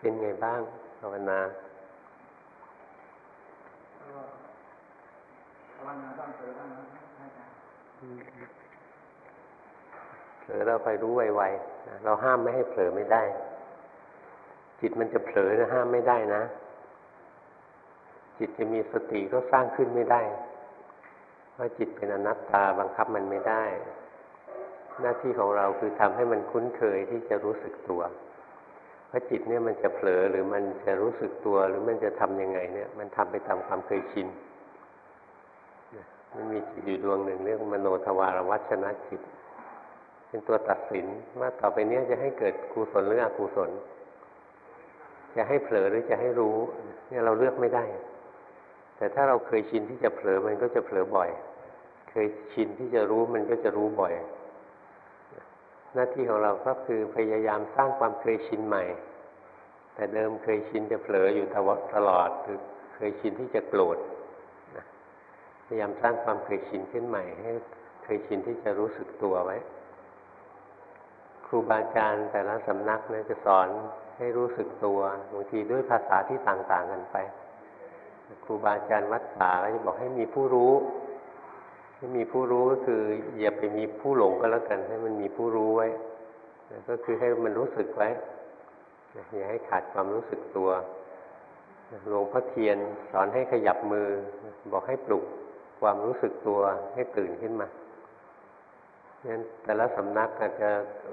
เป็นไงบ้างภาวนาภาวนาบ้างเผลอบ้างเผลอเราไปรู้ไวๆเราห้ามไม่ให้เผลอไม่ได้ จิตมันจะเผลอนะห้ามไม่ได้นะ จิตจะมีสติก็สร้างขึ้นไม่ได้เพราะจิตเป็นอนัตตาบังคับมันไม่ได้ หน้าที่ของเราคือทำให้มันคุ้นเคยที่จะรู้สึกตัวเพ ราะจิตเนี่ยมันจะเผลอหรือมันจะรู้สึกตัวหรือมันจะทํำยังไงเนี่ยมันทำไปตามความเคยชินมันมีจิตอยู่ดวงหนึ่งเรียกมโนทวารวัชนะจิต เป็นตัวตัดสินว่าต่อไปเนี้จะให้เกิดกุศลหรืออกุศล จะให้เผลอหรือจะให้รู้ เนี่ยเราเลือกไม่ได้ แต่ถ้าเราเคยชินที่จะเผลอมันก็จะเผลอบ่อย เคยชินที่จะรู้มันก็จะรู้บ่อย หน้าที่ของเราก็คือพยายามสร้างความเคยชินใหม่ แต่เดิมเคยชินจะเผลออยู่ตลอดหรือเคยชินที่จะโกรธพยายามสร้างความเคยชินขึ้นใหม่ ให้เคยชินที่จะรู้สึกตัวไว้ ครูบาอาจารย์แต่ละสำนักเนี่ยจะสอนให้รู้สึกตัวบางทีด้วยภาษาที่ต่างๆกันไป ครูบาอาจารย์วัดป่าก็จะบอกให้มีผู้รู้ ให้มีผู้รู้ก็คืออย่าไปมีผู้หลงก็แล้วกัน ให้มันมีผู้รู้ไว้ ก็คือให้มันรู้สึกไว้ อย่าให้ขาดความรู้สึกตัว หลวงพ่อเทียนสอนให้ขยับมือ บอกให้ปลุกความรู้สึกตัวให้ตื่นขึ้นมางั้นแต่ละสำนักอาจจะ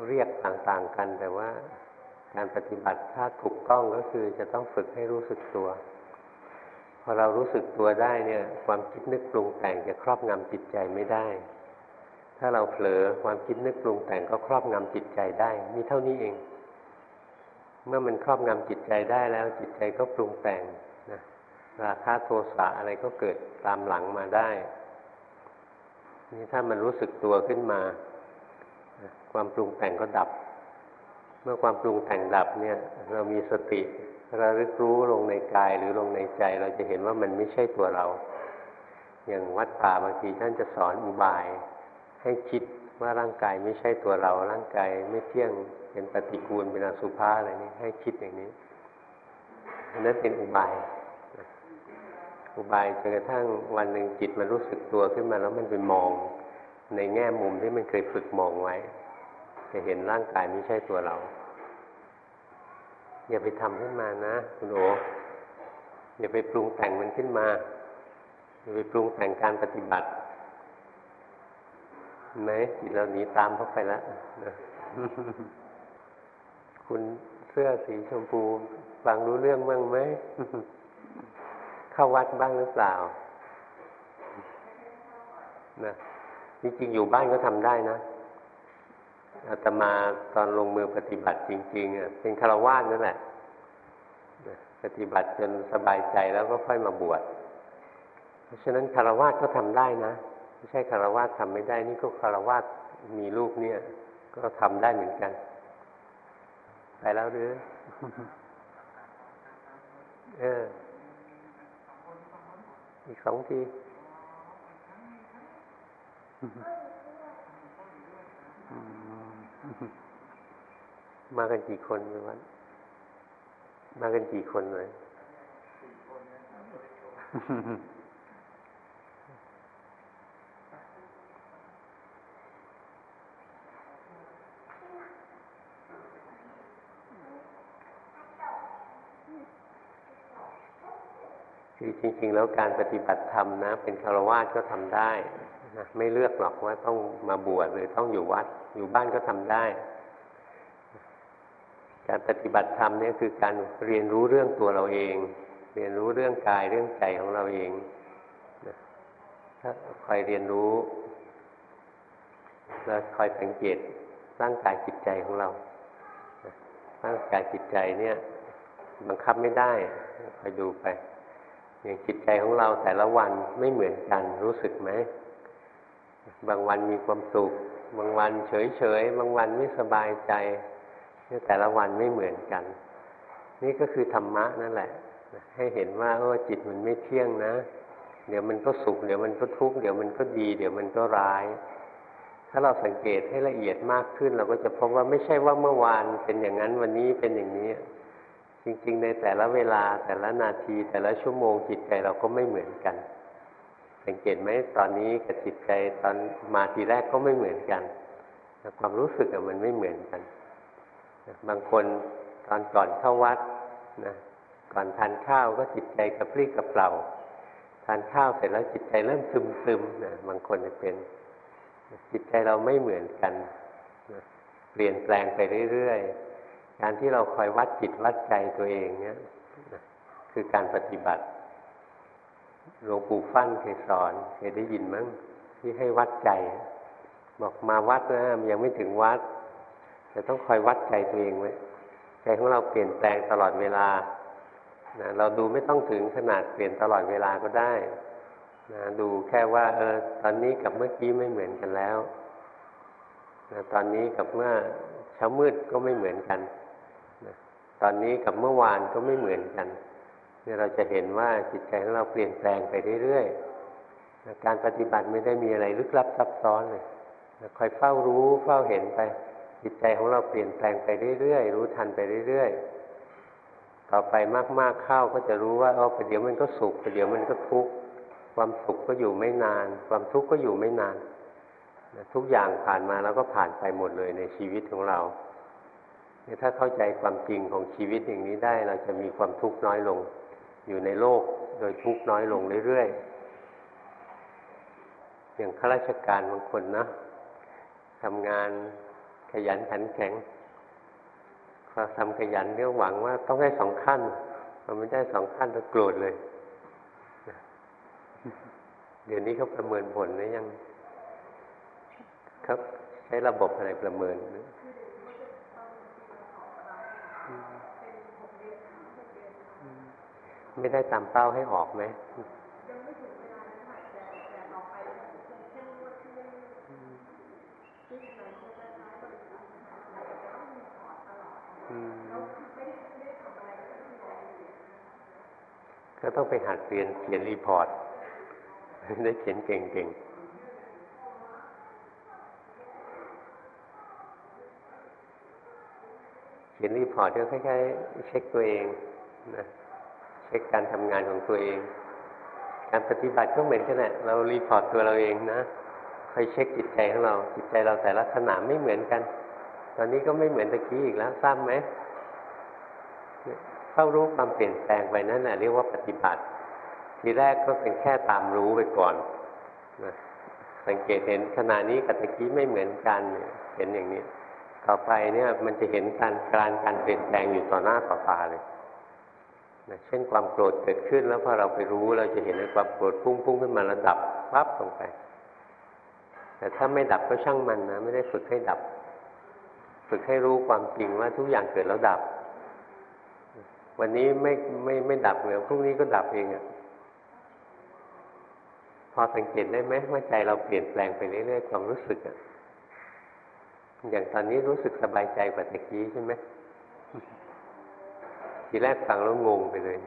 เรียกต่างๆกัน แต่ว่าการปฏิบัติถ้าถูกต้องก็คือจะต้องฝึกให้รู้สึกตัว พอเรารู้สึกตัวได้เนี่ย ความคิดนึกปรุงแต่งจะครอบงำจิตใจไม่ได้ ถ้าเราเผลอความคิดนึกปรุงแต่งก็ครอบงำจิตใจได้ มีเท่านี้เอง เมื่อมันครอบงำจิตใจได้แล้ว จิตใจก็ปรุงแต่งนะราคะโทสะอะไรก็เกิดตามหลังมาได้ นี่ถ้ามันรู้สึกตัวขึ้นมา ความปรุงแต่งก็ดับ เมื่อความปรุงแต่งดับเนี่ย เรามีสติ ระลึกรู้ลงในกายหรือลงในใจ เราจะเห็นว่ามันไม่ใช่ตัวเรา อย่างวัดป่าบางทีท่านจะสอนอุบาย ให้คิดว่าร่างกายไม่ใช่ตัวเรา ร่างกายไม่เที่ยงเป็นปฏิกูลเป็นอสุภะอะไรนี้ให้คิดอย่างนี้อันนั้นเป็นอุบาย อุบายจนกระทั่งวันหนึ่งจิตมันรู้สึกตัวขึ้นมาแล้วมันไปมอง ในแง่มุมที่มันเคยฝึกมองไว้ จะเห็นร่างกายไม่ใช่ตัวเรา อย่าไปทำขึ้นมานะคุณโออย่าไปปรุงแต่งมันขึ้นมา อย่าไปปรุงแต่งการปฏิบัติไหมจิตเราหนีตามเข้าไปแล้วคุณเสื้อสีชมพูฟังรู้เรื่องบ้างไหมเข้าวัดบ้างหรือเปล่านะจริงๆอยู่บ้านก็ทำได้นะ อาตมาตอนลงมือปฏิบัติจริงๆอะเป็นคารวะนั่นแหละปฏิบัติจนสบายใจแล้วก็ค่อยมาบวชเพราะฉะนั้นคารวะก็ทำได้นะไม่ใช่คารวะทำไม่ได้ นี่ก็คารวะมีลูกเนี่ย ก็ทำได้เหมือนกัน ไปแล้วหรือเอออีกสองที มากันกี่คนในวันมากันกี่คนเลยคือจริง ๆ แล้วการปฏิบัติธรรมนะ เป็นคารวะก็ทำได้ นะไม่เลือกหรอกว่าต้องมาบวชหรือต้องอยู่วัด อยู่บ้านก็ทำได้ การปฏิบัติธรรมเนี่ยคือการเรียนรู้เรื่องตัวเราเอง เรียนรู้เรื่องกายเรื่องใจของเราเองถ้าคอยเรียนรู้แล้วคอยสังเกตร่างกายจิตใจของเราร่างกายจิตใจเนี่ยบังคับไม่ได้คอยดูไปอย่างจิตใจของเราแต่ละวันไม่เหมือนกันรู้สึกไหม บางวันมีความสุข บางวันเฉยเฉยบางวันไม่สบายใจแต่ละวันไม่เหมือนกัน นี่ก็คือธรรมะนั่นแหละ ให้เห็นว่าเออจิตมันไม่เที่ยงนะ เดี๋ยวมันก็สุข เดี๋ยวมันก็ทุกข์เดี๋ยวมันก็ดี เดี๋ยวมันก็ร้าย ถ้าเราสังเกตให้ละเอียดมากขึ้น เราก็จะพบว่าไม่ใช่ว่าเมื่อวานเป็นอย่างนั้นวันนี้เป็นอย่างนี้จจริง ๆ ในแต่ละเวลาแต่ละนาทีแต่ละชั่วโมงจิตใจเราก็ไม่เหมือนกัน สังเกตไหมตอนนี้กับจิตใจตอนมาทีแรกก็ไม่เหมือนกัน ความรู้สึกมันไม่เหมือนกัน บางคนตอนก่อนเข้าวัดนะก่อนทานข้าวก็จิตใจกระปรี้กระเปร่าทานข้าวเสร็จแล้วจิตใจเริ่มซึมซึมนะบางคนจะเป็น จิตใจเราไม่เหมือนกันนะเปลี่ยนแปลงไปเรื่อยๆ การที่เราคอยวัดจิตวัดใจตัวเองเนี่ยคือการปฏิบัติ หลวงปู่ฟั่นเคยสอนเคยได้ยินมั้งที่ให้วัดใจ บอกมาวัดนะยังไม่ถึงวัดแต่ต้องคอยวัดใจตัวเองไว้ใจของเราเปลี่ยนแปลงตลอดเวลานะเราดูไม่ต้องถึงขนาดเปลี่ยนตลอดเวลาก็ได้นะดูแค่ว่า เออ ตอนนี้กับเมื่อกี้ไม่เหมือนกันแล้วนะตอนนี้กับเมื่อเช้ามืดก็ไม่เหมือนกันนะตอนนี้กับเมื่อวานก็ไม่เหมือนกัน เนี่ยเราจะเห็นว่าจิตใจของเราเปลี่ยนแปลงไปเรื่อยๆ การปฏิบัติไม่ได้มีอะไรลึกลับซับซ้อนเลยคอยเฝ้ารู้เฝ้าเห็นไป จิตใจของเราเปลี่ยนแปลงไปเรื่อยๆ รู้ทันไปเรื่อยๆ ต่อไปมากๆเข้าก็จะรู้ว่าอ๋อประเดี๋ยวมันก็สุขประเดี๋ยวมันก็ทุกข์ความสุขก็อยู่ไม่นาน ความทุกข์ก็อยู่ไม่นานทุกอย่างผ่านมาแล้วก็ผ่านไปหมดเลยในชีวิตของเราถ้าเข้าใจความจริงของชีวิตอย่างนี้ได้ เราจะมีความทุกข์น้อยลง อยู่ในโลกโดยทุกน้อยลงเรื่อยๆ อย่างข้าราชการบางคนนะทำงานขยันขันแข็งพอทำขยันก็หวังว่าต้องได้สองขั้นพอไม่ได้สองขั้นก็โกรธเลย เดี๋ยวนี้เขาประเมินผลหรือยังครับใช้ระบบอะไรประเมิน ไม่ได้ตามเป้าให้ออกไหมก็ต้องไปหัดเรียนเขียน report ได้เขียนเก่งๆเขียน report ก็คล้ายๆเช็คตัวเองนะ เช็คการทำงานของตัวเอง การปฏิบัติก็เหมือนกันแหละเรา report ตัวเราเองนะคอยเช็คจิตใจของเราจิตใจเราแต่ละขณะไม่เหมือนกัน ตอนนี้ก็ไม่เหมือนตะกี้อีกแล้วทราบไหมเข้ารู้ความเปลี่ยนแปลงไปนั่นแหละเรียกว่าปฏิบัติ ทีแรกก็เป็นแค่ตามรู้ไปก่อนนะสังเกตเห็นขณะนี้กับตะกี้ไม่เหมือนกันเห็นอย่างนี้ ต่อไปเนี่ยมันจะเห็นการการการเปลี่ยนแปลงอยู่ต่อหน้าต่อตาเลย นะเช่นความโกรธเกิดขึ้นแล้วพอเราไปรู้เราจะเห็นในความโกรธพุ่งพุ่งขึ้นมาระดับปั๊บลงไป แต่ถ้าไม่ดับก็ช่างมันนะไม่ได้ฝึกให้ดับ ฝึกให้รู้ความจริงว่าทุกอย่างเกิดแล้วดับ วันนี้ไม่ไม่ไม่ดับเหมือพรุ่งนี้ก็ดับเองอะ่ะพอสังเกตได้ไหมว่าใจเราเปลี่ยนแปลงไปเรื่อยๆความรู้สึกอะ่ะอย่างตอนนี้รู้สึกสบายใจกว่าตะกี้ใช่ไหม ทีแรกฟังแล้วงงไปเลย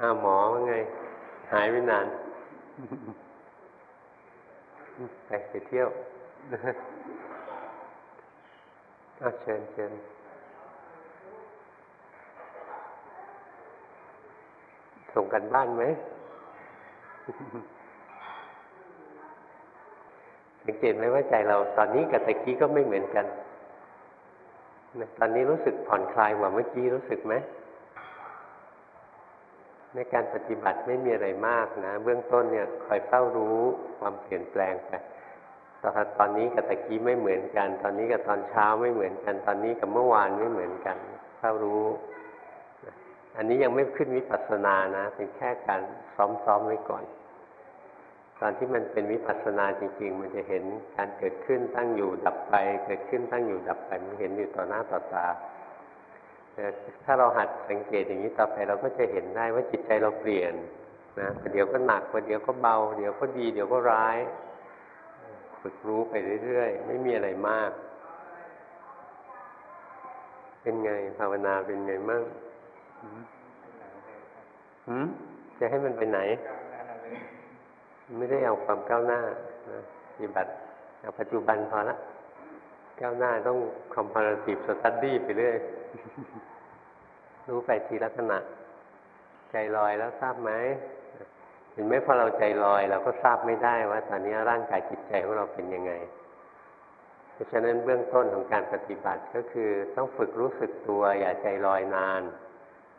อ้าวหมอว่าไง หายไปนาน ไปไปเที่ยวอ้าวเชิญเชิญส่งกันบ้านไหมสังเกตไหมว่าใจเราตอนนี้กับตะกี้ก็ไม่เหมือนกัน ตอนนี้รู้สึกผ่อนคลายกว่าเมื่อกี้รู้สึกไหมในการปฏิบัติไม่มีอะไรมากนะ เบื้องต้นเนี่ยคอยเฝ้ารู้ความเปลี่ยนแปลงไปตอนนี้กับตะกี้ไม่เหมือนกัน ตอนนี้กับตอนเช้าไม่เหมือนกัน ตอนนี้กับเมื่อวานไม่เหมือนกันเฝ้ารู้ อันนี้ยังไม่ขึ้นวิปัสสนานะ เป็นแค่การซ้อมๆไว้ก่อน ตอนที่มันเป็นวิปัสสนาจริงๆ มันจะเห็นการเกิดขึ้นตั้งอยู่ดับไป เกิดขึ้นตั้งอยู่ดับไปมันเห็นอยู่ต่อหน้าต่อตาถ้าเราหัดสังเกตอย่างนี้ต่อไปเราก็จะเห็นได้ว่าจิตใจเราเปลี่ยนนะเดี๋ยวก็หนักเดี๋ยวก็เบา เดี๋ยวก็ดี เดี๋ยวก็ร้ายฝึกรู้ไปเรื่อยๆ ไม่มีอะไรมาก เป็นไงภาวนาเป็นไงมั่งหืมจะให้มันไปไหน ไม่ได้เอาความก้าวหน้าปฏิบัติเอาปัจจุบันพอละก้าวหน้าต้อง comparative study ไปเรื่อยรู้ไปทีละขณะ ใจลอยแล้วทราบไหมเห็นไหมพอเราใจลอย เราก็ทราบไม่ได้ว่า ตอนนี้ร่างกายจิตใจของเราเป็นยังไง เพราะฉะนั้นเบื้องต้นของการปฏิบัติก็คือต้องฝึกรู้สึกตัว อย่าใจลอยนาน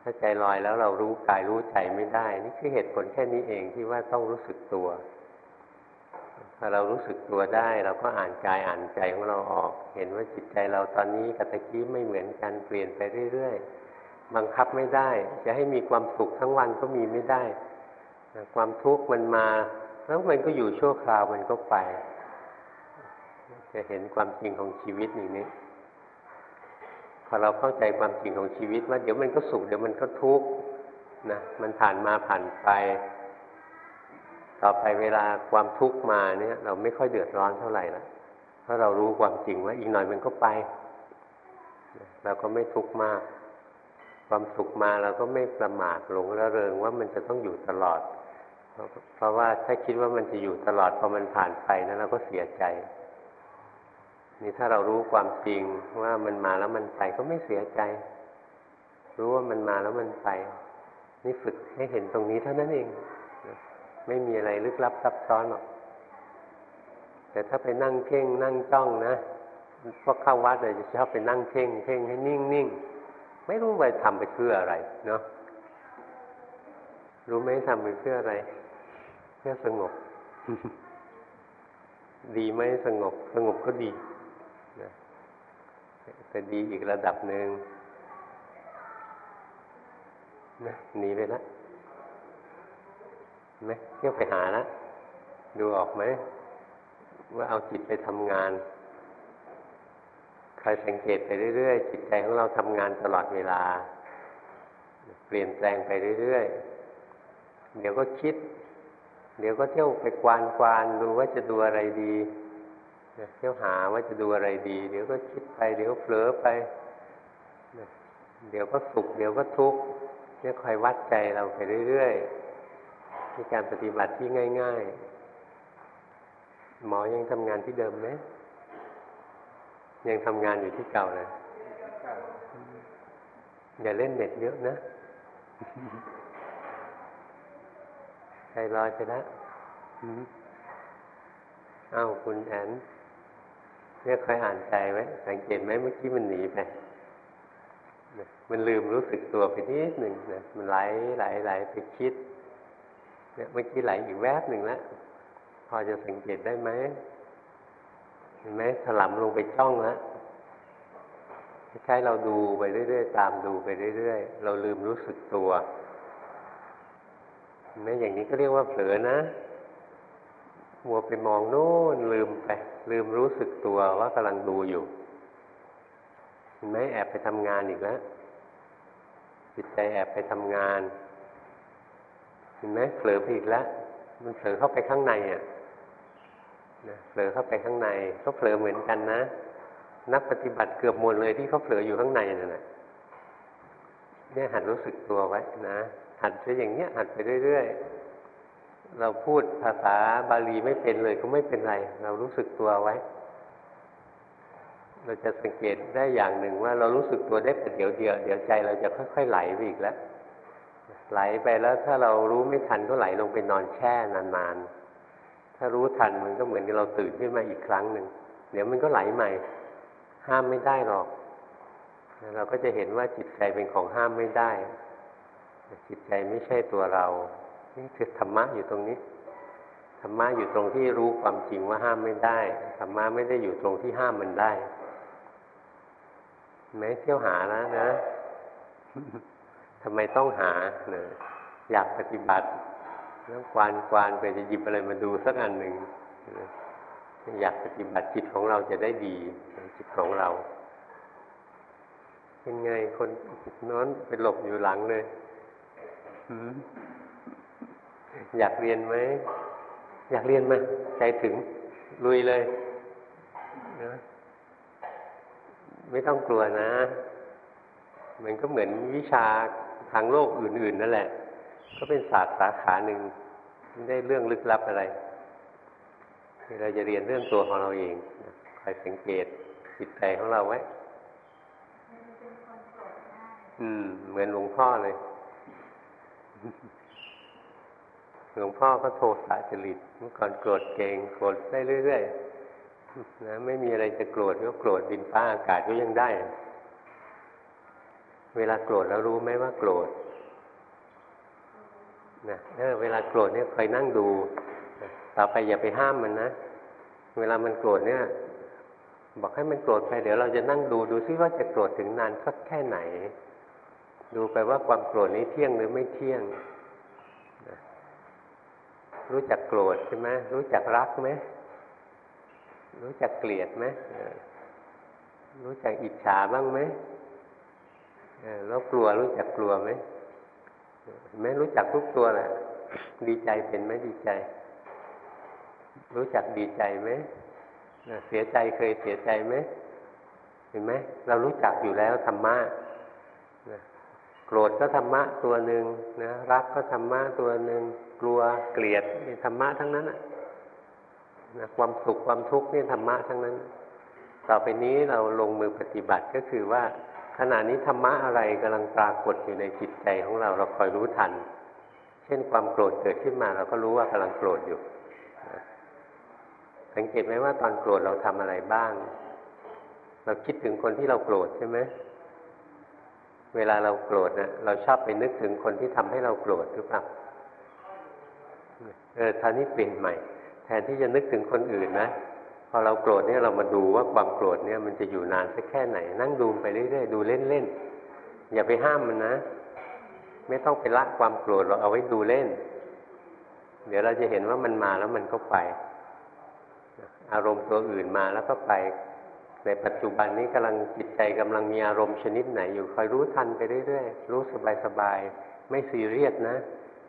ถ้าใจลอยแล้วเรารู้กายรู้ใจไม่ได้ นี่คือเหตุผลแค่นี้เองที่ว่าต้องรู้สึกตัวพอเรารู้สึกตัวได้ เราก็อ่านกายอ่านใจของเราออก เห็นว่าจิตใจเราตอนนี้กับตะกี้ไม่เหมือนกันเปลี่ยนไปเรื่อยๆบังคับไม่ได้ จะให้มีความสุขทั้งวันก็มีไม่ได้ ความทุกข์มันมาแล้วมันก็อยู่ชั่วคราวมันก็ไป จะเห็นความจริงของชีวิตอย่างนี้ อเราเข้าใจความจริงของชีวิตว่าเดี๋ยวมันก็สุขเดี๋ยวมันก็ทุกข์นะมันผ่านมาผ่านไป ต่อไปเวลาความทุกข์มาเนี่ย เราไม่ค่อยเดือดร้อนเท่าไหร่ละเพราะเรารู้ความจริงว่าอีกหน่อยมันก็ไปเราก็ไม่ทุกข์มาก ความสุขมาเราก็ไม่ประมาทหลงระเริงว่ามันจะต้องอยู่ตลอด เพราะว่าถ้าคิดว่ามันจะอยู่ตลอดพอมันผ่านไปนะเราก็เสียใจ นี่ถ้าเรารู้ความจริงว่ามันมาแล้วมันไปก็ไม่เสียใจ รู้ว่ามันมาแล้วมันไป นี่ฝึกให้เห็นตรงนี้เท่านั้นเอง ไม่มีอะไรลึกลับซับซ้อนหรอก แต่ถ้าไปนั่งเพ่งนั่งจ้องนะพวกเข้าวัดเลยจะชอบไปนั่งเพ่งเพ่งให้นิ่งนิ่งไม่รู้ไปทำไปเพื่ออะไร เนาะรู้ไหมทำไปเพื่ออะไร เพื่อสงบ ดีไหมสงบ สงบก็ดี แต่ดีอีกระดับหนึ่งนะหนีไปแล้วไหมเที่ยวไปหาแล้วดูออกไหม ว่าเอาจิตไปทำงานคอยสังเกตไปเรื่อยๆ จิตใจของเราทำงานตลอดเวลา เปลี่ยนแปลงไปเรื่อยๆ เดี๋ยวก็คิด เดี๋ยวก็เที่ยวไปกวานกวานดูว่าจะดูอะไรดี เที่ยวหาว่าจะดูอะไรดี เดี๋ยวก็คิดไป เดี๋ยวเผลอไป เดี๋ยวก็สุข เดี๋ยวก็ทุกข์เนี่ยคอยวัดใจเราไปเรื่อยๆมีการปฏิบัติที่ง่าย ๆ หมอยังทำงานที่เดิมไหมยังทำงานอยู่ที่เก่าเลยอย่าเล่นเน็ตเยอะนะใจลอยไปแล้วอ้าวคุณแอน เนี่ยคอยอ่านใจไว้สังเกตไหมเมื่อกี้มันหนีไปมันลืมรู้สึกตัวไปนิดหนึ่งนะมันไหลไหลไหลไปคิดเนี่ยเมื่อกี้ไหลอีกแวบหนึ่งแล้วพอจะสังเกตได้ไหมเห็นไหมถลำลงไปจ้องแล้วใช้เราดูไปเรื่อยๆตามดูไปเรื่อยๆเราลืมรู้สึกตัวเห็นไหมอย่างนี้ก็เรียกว่าเผลอนะมัวไปมองโน่นลืมไป ลืมรู้สึกตัวว่ากำลังดูอยู่เห็นไหมแอบไปทำงานอีกแล้วจิตใจแอบไปทำงานเห็นไหมเผลอไปอีกแล้วมันเผลอเข้าไปข้างในอะเผลอเข้าไปข้างใน ก็เผลอเหมือนกันนะ นักปฏิบัติเกือบหมดเลยที่เขาเผลออยู่ข้างในนั่นแหละเนี่ยหัดรู้สึกตัวไว้นะหัดไปอย่างเนี้ยหัดไปเรื่อยๆ เราพูดภาษาบาลีไม่เป็นเลยก็ไม่เป็นไร เรารู้สึกตัวไว้ เราจะสังเกตได้อย่างหนึ่งว่า เรารู้สึกตัวได้แต่เดี๋ยวเดียวเดี๋ยวใจเราจะค่อย ๆ ไหลไปอีกแล้ว ไหลไปแล้วถ้าเรารู้ไม่ทันก็ไหลลงไปนอนแช่นานๆ ถ้ารู้ทันมันก็เหมือนกับเราตื่นขึ้นมาอีกครั้งหนึ่งเดี๋ยวมันก็ไหลใหม่ ห้ามไม่ได้หรอก เราก็จะเห็นว่าจิตใจเป็นของห้ามไม่ได้ จิตใจไม่ใช่ตัวเรา นี่คือธรรมะอยู่ตรงนี้ธรรมะอยู่ตรงที่รู้ความจริงว่าห้ามไม่ได้ธรรมะไม่ได้อยู่ตรงที่ห้ามมันได้แม้เที่ยวหาแล้วนะทำไมต้องหาเนี่ยอยากปฏิบัติแล้วควานควานไปจะหยิบอะไรมาดูสักอันหนึ่งอยากปฏิบัติจิตของเราจะได้ดีจิตของเรา เป็นไงคนน้อนไปหลบอยู่หลังเลย อยากเรียนไหมอยากเรียนไหมใจถึงลุยเลยนะไม่ต้องกลัวนะ มันก็เหมือนวิชาทางโลกอื่น ๆ นั่นแหละ ก็เป็นศาสตร์สาขาหนึ่งไม่ได้เรื่องลึกลับอะไรเราจะเรียนเรื่องตัวของเราเองคอยสังเกตจิตใจของเราไว้ อืม เหมือนหลวงพ่อเลย หลวงพ่อก็โทสะจริตเมื่อก่อนโกรธเก่งโกรธได้เรื่อยๆนะไม่มีอะไรจะโกรธก็โกรธดินฟ้าอากาศก็ยังได้ เวลาโกรธแล้วรู้ไหมว่าโกรธนะเออเวลาโกรธเนี่ยคอยนั่งดูต่อไปอย่าไปห้ามมันนะ เวลามันโกรธเนี่ย บอกให้มันโกรธไปเดี๋ยวเราจะนั่งดูดูซิว่าจะโกรธถึงนานสักแค่ไหน ดูไปว่าความโกรธนี้เที่ยงหรือไม่เที่ยง รู้จักโกรธใช่ไหมรู้จักรักไหมรู้จักเกลียดไหมรู้จักอิจฉาบ้างไหมแล้วกลัวรู้จักกลัวไหมไม่รู้จักทุกตัวแหละดีใจเป็นไหมดีใจ รู้จักดีใจไหมเสียใจเคยเสียใจไหมเห็นไหมเรารู้จักอยู่แล้วธรรมะ โกรธก็ธรรมะตัวหนึ่งนะรักก็ธรรมะตัวหนึ่งกลัวเกลียดนี่ธรรมะทั้งนั้นนะความสุขความทุกข์นี่ธรรมะทั้งนั้น ต่อไปนี้เราลงมือปฏิบัติก็คือว่า ขณะนี้ธรรมะอะไรกำลังปรากฏอยู่ในจิตใจของเราเราคอยรู้ทัน เช่นความโกรธเกิดขึ้นมาเราก็รู้ว่ากำลังโกรธอยู่สังเกตไหมว่าตอนโกรธเราทำอะไรบ้าง เราคิดถึงคนที่เราโกรธใช่ไหม เวลาเราโกรธนะเราชอบไปนึกถึงคนที่ทำให้เราโกรธหรือเปล่าเออท่านี้เปลี่ยนใหม่ แทนที่จะนึกถึงคนอื่นนะพอเราโกรธเนี่ยเรามาดูว่าความโกรธเนี่ยมันจะอยู่นานสักแค่ไหน นั่งดูไปเรื่อยๆดูเล่นๆอย่าไปห้ามมันนะ ไม่ต้องไปละความโกรธเราเอาไว้ดูเล่น เดี๋ยวเราจะเห็นว่ามันมาแล้วมันก็ไป อารมณ์ตัวอื่นมาแล้วก็ไป ในปัจจุบันนี้กำลังจิตใจกำลังมีอารมณ์ชนิดไหนอยู่คอยรู้ทันไปเรื่อยๆ รู้สบายๆ ไม่ซีเรียสนะ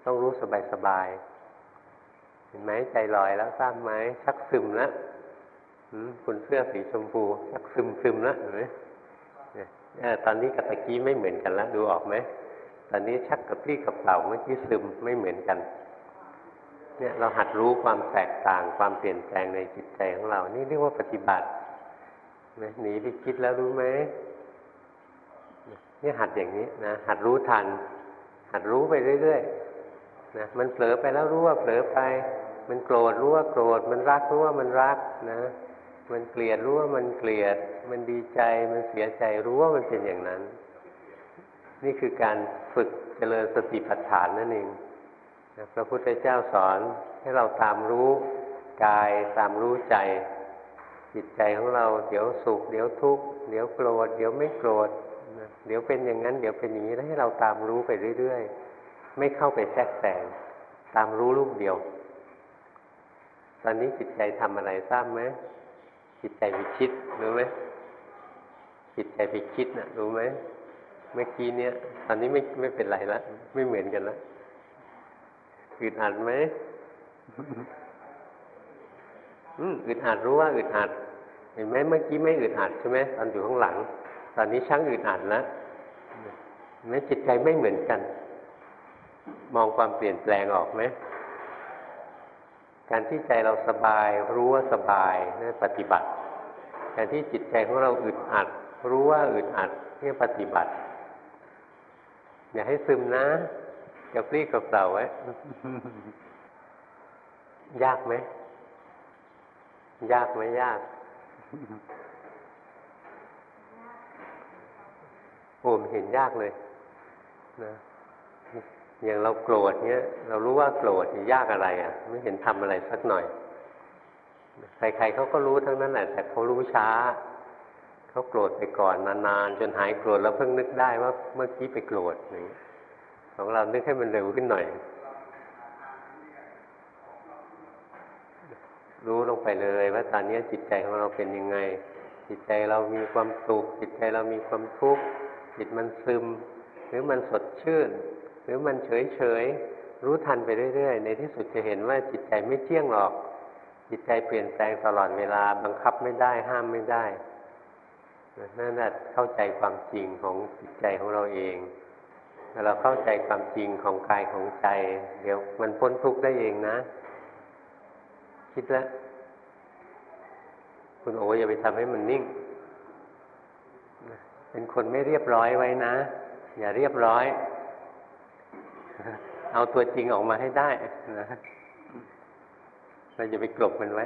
ต้องรู้สบายๆ เห็นไหมใจลอยแล้วทราบไหมชักซึมแล้วคุณเสื้อสีชมพูชักซึมซึมแล้วเห็นไหมตอนนี้กับตะกี้ไม่เหมือนกันแล้วดูออกไหมตอนนี้ชักกับพี่กับเต่าเมื่อกี้ซึมไม่เหมือนกันเนี่ยเราหัดรู้ความแตกต่างความเปลี่ยนแปลงในจิตใจของเรา นี่เรียกว่าปฏิบัติ หนีไปคิดแล้วรู้ไหมนี่หัดอย่างนี้นะหัดรู้ทัน หัดรู้ไปเรื่อยๆนะมันเผลอไปแล้วรู้ว่าเผลอไป มันโกรธรู้ว่าโกรธ มันรักรู้ว่ามันรักนะ มันเกลียดรู้ว่ามันเกลียด มันดีใจมันเสียใจรู้ว่ามันเป็นอย่างนั้น นี่คือการฝึกเจริญสติปัฏฐานนั่นเองพระพุทธเจ้าสอนให้เราตามรู้กายตามรู้ใจ จิตใจของเรา เดี๋ยวสุขเดี๋ยวทุกข์เดี๋ยวโกรธเดี๋ยวไม่โกรธเดี๋ยวเป็นอย่างนั้น เดี๋ยวเป็นอย่างนี้แล้วให้เราตามรู้ไปเรื่อยๆ ไม่เข้าไปแทรกแซงตามรู้ลูกเดียว ตอนนี้จิตใจทำอะไรทราบไหมจิตใจไปคิดรู้ไหมจิตใจไปคิดนะ่ะ รู้ไหมเมื่อกี้เนี้ยตอนนี้ไม่ไม่เป็นไรละไม่เหมือนกันละอึดอัดไหม อึดอัดรู้ว่าอึดอัดเห็นไหมเมื่อกี้ไม่อึดอัดใช่ไหมตอนอยู่ข้างหลัง ตอนนี้ช่างอึดอัดแล้วแม้จิตใจไม่เหมือนกัน มองความเปลี่ยนแปลงออกไหมการที่ใจเราสบายรู้ว่าสบายนี่ปฏิบัติ การที่จิตใจของเราอึดอัด รู้ว่าอึดอัดนี่ปฏิบัติ อย่าให้ซึมนะอย่าปลี้กับเปล่าไว้ยากไหม ยากไหมยาก โอมเห็นยากเลย นะอย่างเราโกรธเนี้ย เรารู้ว่าโกรธยากอะไร อะ ไม่เห็นทำอะไรสักหน่อย ใครๆเขาก็รู้ทั้งนั้นแหละแต่เขารู้ช้าเขาโกรธไปก่อนนานๆจนหายโกรธแล้วเพิ่งนึกได้ว่าเมื่อกี้ไปโกรธอย่างนี้ของเรานึกให้มันเร็วขึ้นหน่อย รู้ลงไปเลยว่าตอนนี้จิตใจของเราเป็นยังไง จิตใจเรามีความสุข จิตใจเรามีความทุกข์จิตมันซึม หรือมันสดชื่น หรือมันเฉยเฉยรู้ทันไปเรื่อยๆ ในที่สุดจะเห็นว่าจิตใจไม่เที่ยงหรอก จิตใจเปลี่ยนแปลงตลอดเวลาบังคับไม่ได้ห้ามไม่ได้นั่นแหละเข้าใจความจริงของจิตใจของเราเองเราเข้าใจความจริงของกายของใจ เดี๋ยวมันพ้นทุกข์ได้เองนะ คิดแล้ว คุณโออย่าไปทำให้มันนิ่ง เป็นคนไม่เรียบร้อยไว้นะ อย่าเรียบร้อย เอาตัวจริงออกมาให้ได้นะเราจะไปกลบมันไว้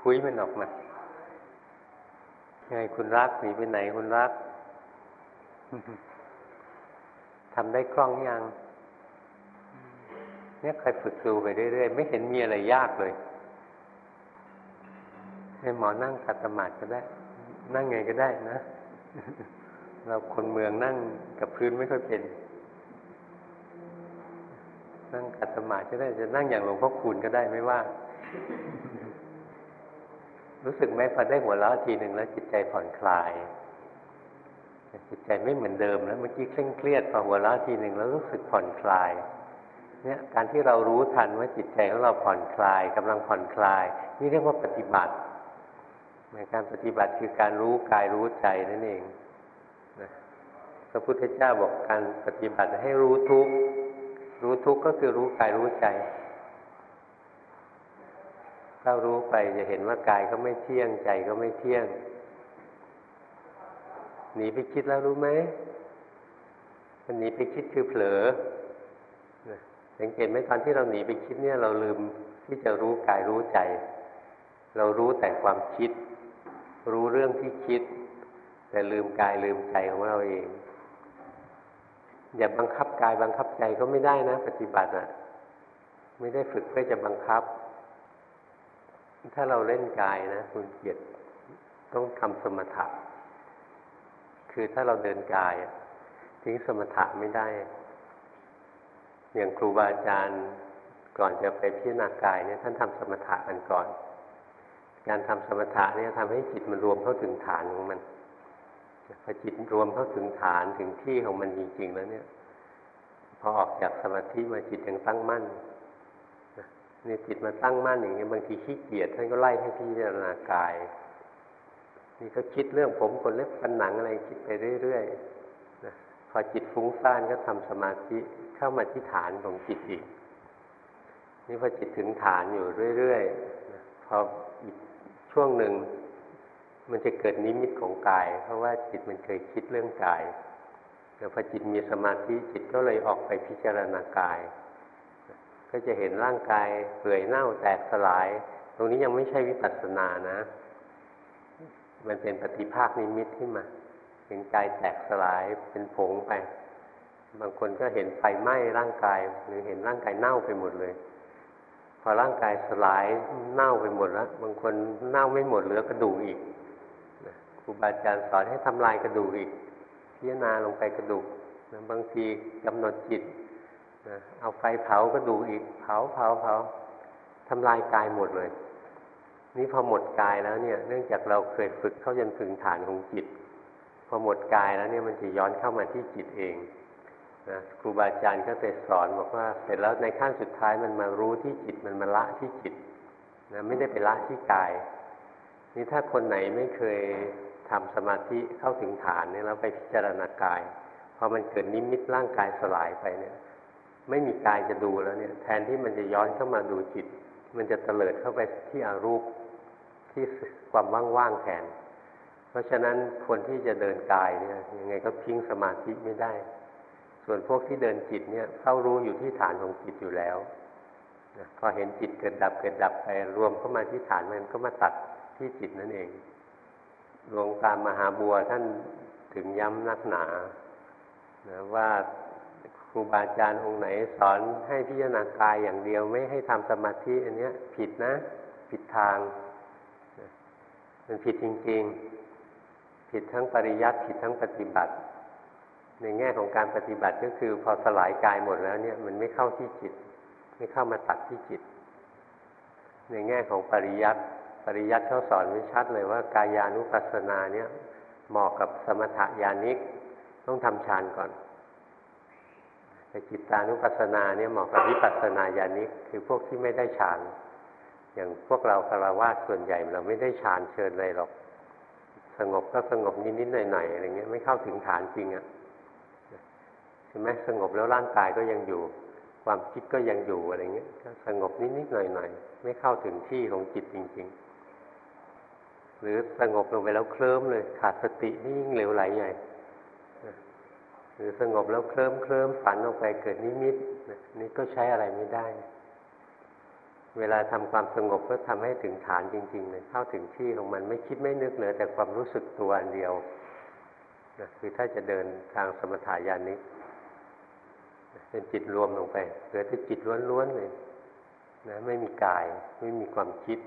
คุยมันออกมาไงคุณรักหนีไปไหนคุณรักทำได้คล่องยัง เนี่ยใครฝึกดูไปเรื่อยๆไม่เห็นมีอะไรยากเลยให้หมอนั่งขัดสมาธิก็ได้ นั่งไงก็ได้นะ เราคนเมืองนั่งกับพื้นไม่ค่อยเป็น นั่งขัดสมาธิก็ได้จะนั่งอย่างหลวงพ่อคูณก็ได้ไม่ว่า รู้สึกไหมพอได้หัวเราะทีหนึ่งแล้วจิตใจผ่อนคลายจิตใจไม่เหมือนเดิมแล้วเมื่อกี้เคร่งเครียดพอหัวเราะทีหนึ่งแล้วรู้สึกผ่อนคลาย เนี่ยการที่เรารู้ทันว่าจิตใจของเราผ่อนคลายกำลังผ่อนคลาย นี่เรียกว่าปฏิบัติในการปฏิบัติคือการรู้กายรู้ใจนั่นเองนะพระพุทธเจ้าบอกการปฏิบัติให้รู้ทุกรู้ทุกก็คือรู้กายรู้ใจถ้ารู้ไปจะเห็นว่ากายก็ไม่เที่ยงใจก็ไม่เที่ยงหนีไปคิดแล้วรู้ไหมมันหนีไปคิดคือเผลอ สังเกตไหมตอนที่เราหนีไปคิดเนี่ยเราลืมที่จะรู้กายรู้ใจ เรารู้แต่ความคิด รู้เรื่องที่คิด แต่ลืมกายลืมใจของเราเอง อย่าบังคับกายบังคับใจก็ไม่ได้นะ ปฏิบัติอะ ไม่ได้ฝึกเพื่อจะบังคับ ถ้าเราเล่นกายนะคุณเกียรติต้องทำสมถะคือถ้าเราเดินกาย ทิ้งสมถะไม่ได้ อย่างครูบาอาจารย์ก่อนจะไปพิจารณากายเนี่ยท่านทำสมถะกันก่อน การทำสมถะเนี่ยทำให้จิตมันรวมเข้าถึงฐานของมันพอจิตรวมเข้าถึงฐานถึงที่ของมันจริงๆแล้วเนี่ย พอออกจากสมาธิมาจิตยังตั้งมั่นนี่จิตมาตั้งมั่นอย่างเงี้ยบางทีขี้เกียจท่านก็ไล่ให้พิจารณากาย นี่ก็คิดเรื่องผมขนเล็บฟันหนังอะไรคิดไปเรื่อยๆพอจิตฟุ้งซ่านก็ทำสมาธิ เข้ามาที่ฐานของจิตอีก นี่พอจิตถึงฐานอยู่เรื่อยๆพออีกช่วงหนึ่งมันจะเกิดนิมิตของกาย เพราะว่าจิตมันเคยคิดเรื่องกายแต่พอจิตมีสมาธิจิตก็เลยออกไปพิจารณากาย ก็จะเห็นร่างกายเปื่อยเน่าแตกสลาย ตรงนี้ยังไม่ใช่วิปัสสนานะ มันเป็นปฏิภาคนิมิตขึ้นมา เห็นกายแตกสลายเป็นผงไป บางคนก็เห็นไฟไหม้ร่างกาย หรือเห็นร่างกายเน่าไปหมดเลย พอร่างกายสลายเน่าไปหมดแล้วบางคนเน่าไม่หมดเหลือกระดูกอีกครูบาอาจารย์สอนให้ทำลายกระดูกอีก พิจารณาลงไปกระดูกนะบางทีกำหนดจิตนะเอาไฟเผากระดูกอีก เผาเผาเผาทำลายกายหมดเลย นี่พอหมดกายแล้วเนี่ย เนื่องจากเราเคยฝึกเข้าจนถึงฐานของจิต พอหมดกายแล้วเนี่ยมันจะย้อนเข้ามาที่จิตเอง นะครูบาอาจารย์ก็ไปสอนบอกว่า เสร็จแล้วในขั้นสุดท้ายมันมารู้ที่จิตมันมาละที่จิตนะไม่ได้ไปละที่กาย นี่ถ้าคนไหนไม่เคยทำสมาธิเข้าถึงฐานเนี่ยเราไปพิจารณากายพอมันเกิดนิมิตร่างกายสลายไปเนี่ย ไม่มีกายจะดูแล้วเนี่ย แทนที่มันจะย้อนเข้ามาดูจิต มันจะเตลิดเข้าไปที่อารูปที่ความว่างๆแทน เพราะฉะนั้นคนที่จะเดินกายเนี่ยยังไงก็ทิ้งสมาธิไม่ได้ ส่วนพวกที่เดินจิตเนี่ยเข้ารู้อยู่ที่ฐานของจิตอยู่แล้วพอเห็นจิตเกิดดับเกิดดับไปรวมเข้ามาที่ฐานมันก็มาตัดที่จิตนั่นเองหลวงตามหาบัวท่านถึงย้ำนักหนานะว่าครูบาอาจารย์องค์ไหนสอนให้พิจารณากายอย่างเดียวไม่ให้ทำสมาธิอันนี้ผิดนะ ผิดทาง มันผิดจริง ๆ ผิดทั้งปริยัติผิดทั้งปฏิบัติ ในแง่ของการปฏิบัติก็คือพอสลายกายหมดแล้วเนี่ยมันไม่เข้าที่จิต ไม่เข้ามาตัดที่จิต ในแง่ของปริยัติปริยัติเขาสอนไว้ชัดเลยว่ากายานุปัสสนาเนี่ยเหมาะกับสมถยานิกต้องทำฌานก่อนแต่จิตานุปัสสนาเนี่ยเหมาะกับวิปัสสนาญาณิกคือพวกที่ไม่ได้ฌานอย่างพวกเราคารวะส่วนใหญ่เราไม่ได้ฌานเชิญเลยหรอก สงบก็สงบนิดๆหน่อยๆอะไรเงี้ยไม่เข้าถึงฐานจริงอะ่ะ ใช่ไหมสงบแล้วร่างกายก็ยังอยู่ ความคิดก็ยังอยู่อะไรเงี้ยก็สงบนิดๆหน่อยๆไม่เข้าถึงที่ของจิตจริง ๆ หรือสงบลงไปแล้วเคลิ้มเลย ขาดสตินี่ยิ่งเหลวไหลใหญ่หรือสงบแล้วเคลิ้มเคลิ้มฝันออกไปเกิดนิมิตนี่ก็ใช้อะไรไม่ได้ เวลาทำความสงบก็ทำให้ถึงฐานจริงๆเลยเข้าถึงที่ของมันไม่คิดไม่นึกเหลือแต่ความรู้สึกตัวอันเดียวนะคือถ้าจะเดินทางสมถายานิก เป็นจิตรวมลงไปเหลือแต่จิตล้วนๆเลยนะไม่มีกายไม่มีความคิด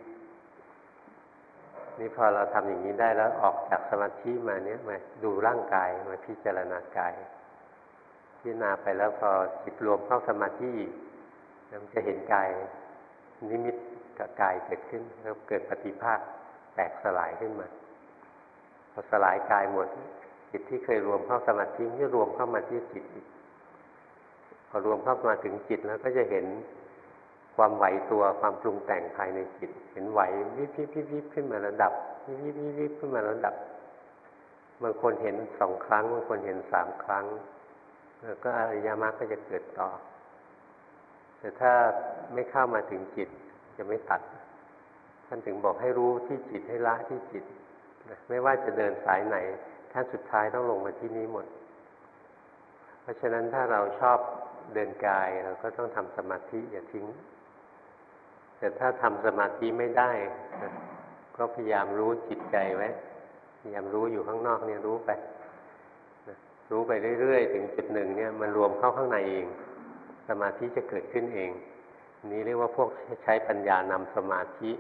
นี่พอเราทำอย่างนี้ได้แล้วออกจากสมาธิมาเนี้ยมาดูร่างกายมาพิจารณากาย พิจารณาไปแล้วพอจิตรวมเข้าสมาธิมันจะเห็นกายนิมิตกับกายเกิดขึ้น แล้วเกิดปฏิภาคแตกสลายขึ้นมาพอสลายกายหมดจิตที่เคยรวมเข้าสมาธิจะรวมเข้ามาที่จิตอีก พอรวมเข้ามาถึงจิตแล้วก็จะเห็นความไหวตัวความปรุงแต่งภายในจิต เห็นไหววิบวิบวิบวิบขึ้นมาระดับวิบวิบวิบวิบขึ้นมาระดับบางคนเห็นสองครั้งบางคนเห็นสามครั้ง แล้วก็อริยมรรคก็จะเกิดต่อ แต่ถ้าไม่เข้ามาถึงจิตจะไม่ตัดท่านถึงบอกให้รู้ที่จิตให้ละที่จิตไม่ว่าจะเดินสายไหนท่านสุดท้ายต้องลงมาที่นี้หมด เพราะฉะนั้นถ้าเราชอบ เดินกายเราก็ต้องทำสมาธิอย่าทิ้ง แต่ถ้าทำสมาธิไม่ได้ก็พยายามรู้จิตใจไว้พยายามรู้อยู่ข้างนอกเนี่ยรู้ไปรู้ไปเรื่อยๆ ถึงจุดหนึ่งเนี่ยมันรวมเข้าข้างในเอง สมาธิจะเกิดขึ้นเอง นี้เรียกว่าพวกใช้ปัญญานำสมาธิ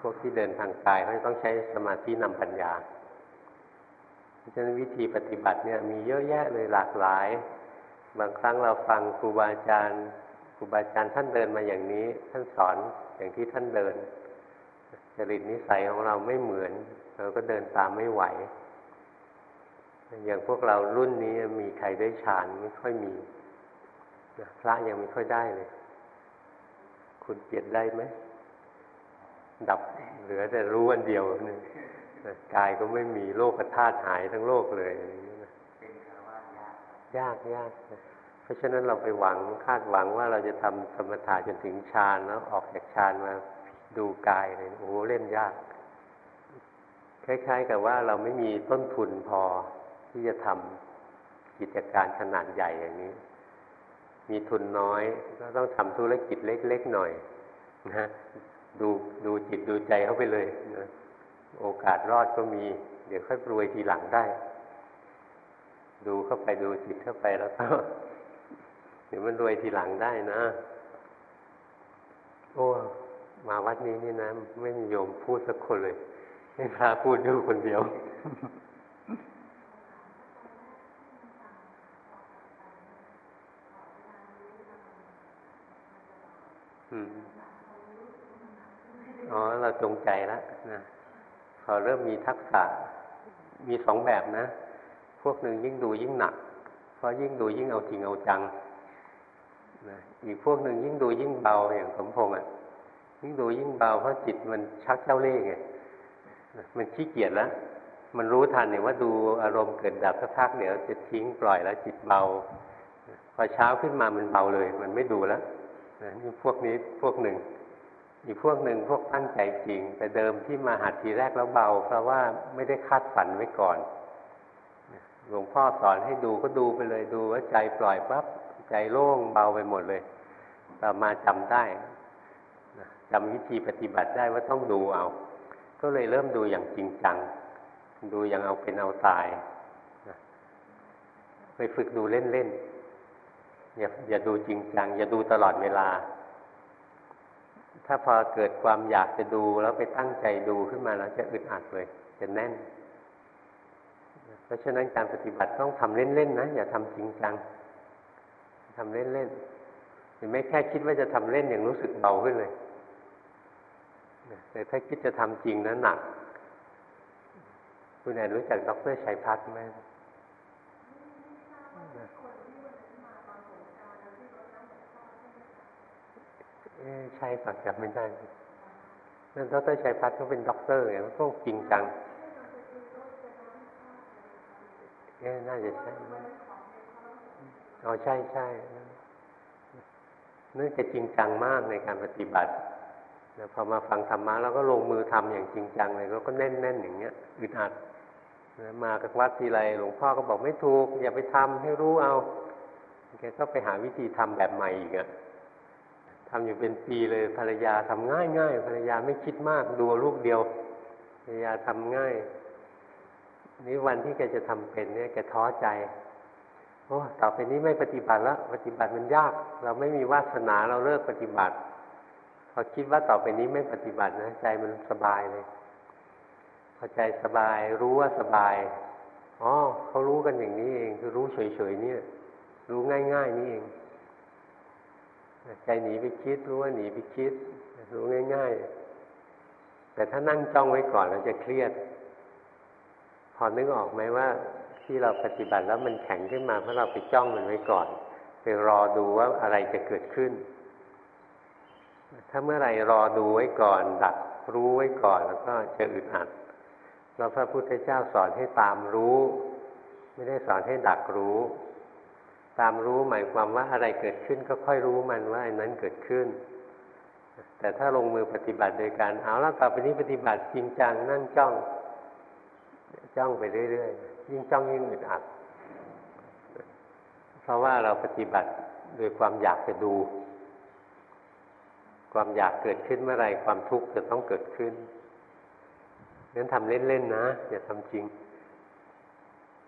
พวกที่เดินทางกายเขาต้องใช้สมาธินำปัญญาเพราะฉะนั้นวิธีปฏิบัติเนี่ยมีเยอะแยะเลยหลากหลาย บางครั้งเราฟังครูบาอาจารย์ครูบาอาจารย์ท่านเดินมาอย่างนี้ ท่านสอนอย่างที่ท่านเดินจริตนิสัยของเราไม่เหมือน เราก็เดินตามไม่ไหว อย่างพวกเรารุ่นนี้มีใครได้ฌานไม่ค่อยมีพระยังไม่ค่อยได้เลย คุณเกียรติได้ไหม ดับเหลือแต่รู้อันเดียวนึงกายก็ไม่มีโลกธาตุหายทั้งโลกเลย ยากยากเพราะฉะนั้นเราไปหวังคาดหวังว่าเราจะทำสมถะจนถึงฌานแล้วออกจากฌานมาดูกายเลยโอ้โหเล่นยาก คล้าย ๆ กับว่าเราไม่มีต้นทุนพอที่จะทำกิจการขนาดใหญ่อย่างนี้ มีทุนน้อยก็ต้องทำธุรกิจเล็ก ๆ หน่อยนะดูดูจิตดูใจเข้าไปเลยนะโอกาสรอดก็มี เดี๋ยวค่อยรวยทีหลังได้ ดูเข้าไปดูจิตเข้าไปแล้วก็เดี๋ยวมันรวยทีหลังได้นะ โอ้มาวัดนี้นี่นะ ไม่มีโยมพูดสักคนเลยให้พระพูดอยู่คนเดียวอืมอ๋อ เราจงใจแล้วนะพอเริ่มมีทักษะ มีสองแบบนะ พวกหนึ่งยิ่งดูยิ่งหนัก เพราะยิ่งดูยิ่งเอาจริงเอาจังนะอีกพวกหนึ่งยิ่งดูยิ่งเบาอย่างสมพงษ์อะยิ่งดูยิ่งเบาเพราะจิตมันชักเจ้าเล่ห์ไงมันขี้เกียจแล้ว มันรู้ทันเนี่ยว่าดูอารมณ์เกิดดับสักพักเดี๋ยวจะทิ้งปล่อยแล้วจิตเบา พอเช้าขึ้นมามันเบาเลย มันไม่ดูแล้วนี่พวกนี้พวกหนึ่ง อีกพวกหนึ่งพวกตั้งใจจริง แต่เดิมที่มาหัดทีแรกแล้วเบา เพราะว่าไม่ได้คาดฝันไว้ก่อน หลวงพ่อสอนให้ดูก็ดูไปเลยดูว่าใจปล่อยปั๊บใจโล่งเบาไปหมดเลยต่อมาจำได้จำวิธีปฏิบัติได้ว่าต้องดูเอา ก็เลยเริ่มดูอย่างจริงจัง ดูอย่างเอาเป็นเอาตายไปฝึกดูเล่นๆอย่าอย่าดูจริงจัง อย่าดูตลอดเวลา ถ้าพอเกิดความอยากจะดูแล้วไปตั้งใจดูขึ้นมาแล้วจะอึดอัดเลย จะแน่น เพราะฉะนั้นการปฏิบัติต้องทำเล่นๆนะอย่าทำจริงจังทำเล่นๆหรือไม่แค่คิดว่าจะทำเล่นอย่างรู้สึกเบาขึ้นเลยแต่ถ้าคิดจะทำจริงนะหนัก คุณแอนรู้จักดรชัยพัฒน์ไหมใช่ปากจำไม่ได้นั่นดรชัยพัฒน์เขาเป็นด็อกเตอร์ไงเขาจริงจังเอ๊ น่าจะใช่อ๋อใช่ใช่นื่อจะจริงจังมากในการปฏิบัติพอมาฟังธรรมะแล้วก็ลงมือทำอย่างจริงจังเลยแล้วก็แน่นๆอย่างเงี้ยอึดอัดมากับวัดทีไรหลวงพ่อก็บอกไม่ถูก อย่าไปทำให้รู้เอาแกก็ไปหาวิธีทำแบบใหม่อีกอะทำอยู่เป็นปีเลยภรรยาทำง่ายง่ายภรรยาไม่คิดมากดูลูกเดียวภรรยาทำง่าย นี่วันที่แกจะทำเป็นเนี่ยแกท้อใจโอ้ต่อไปนี้ไม่ปฏิบัติแล้ว ปฏิบัติมันยาก เราไม่มีวาสนาเราเลิกปฏิบัติพอคิดว่าต่อไปนี้ไม่ปฏิบัตินะใจมันสบายเลยพอใจสบายรู้ว่าสบายอ๋อเขารู้กันอย่างนี้เองคือรู้เฉยๆเนี่ย รู้ง่าย ๆ นี่เองใจหนีไปคิดรู้ว่าหนีไปคิด รู้ง่าย ๆ แต่ถ้านั่งจ้องไว้ก่อนเราจะเครียด อนึกออกไหมว่าที่เราปฏิบัติแล้วมันแข็งขึ้นมาเพราะเราไปจ้องมันไว้ก่อนไปรอดูว่าอะไรจะเกิดขึ้น ถ้าเมื่อไรรอดูไว้ก่อน ดักรู้ไว้ก่อนแล้วก็จะอึดอัดเราพระพุทธเจ้าสอนให้ตามรู้ ไม่ได้สอนให้ดักรู้ ตามรู้หมายความว่าอะไรเกิดขึ้นก็ค่อยรู้มันว่าอันนั้นเกิดขึ้น แต่ถ้าลงมือปฏิบัติโดยการเอาแล้วต่อไปนี้ปฏิบัติจริงจังนั่งจ้อง จ้องไปเรื่อยๆ ยิ่งจ้องยิ่งอึดอัด เพราะว่าเราปฏิบัติโดยความอยากไปดู ความอยากเกิดขึ้นเมื่อไรความทุกข์จะต้องเกิดขึ้นงั้นทำเล่นๆนะ อย่าทำจริง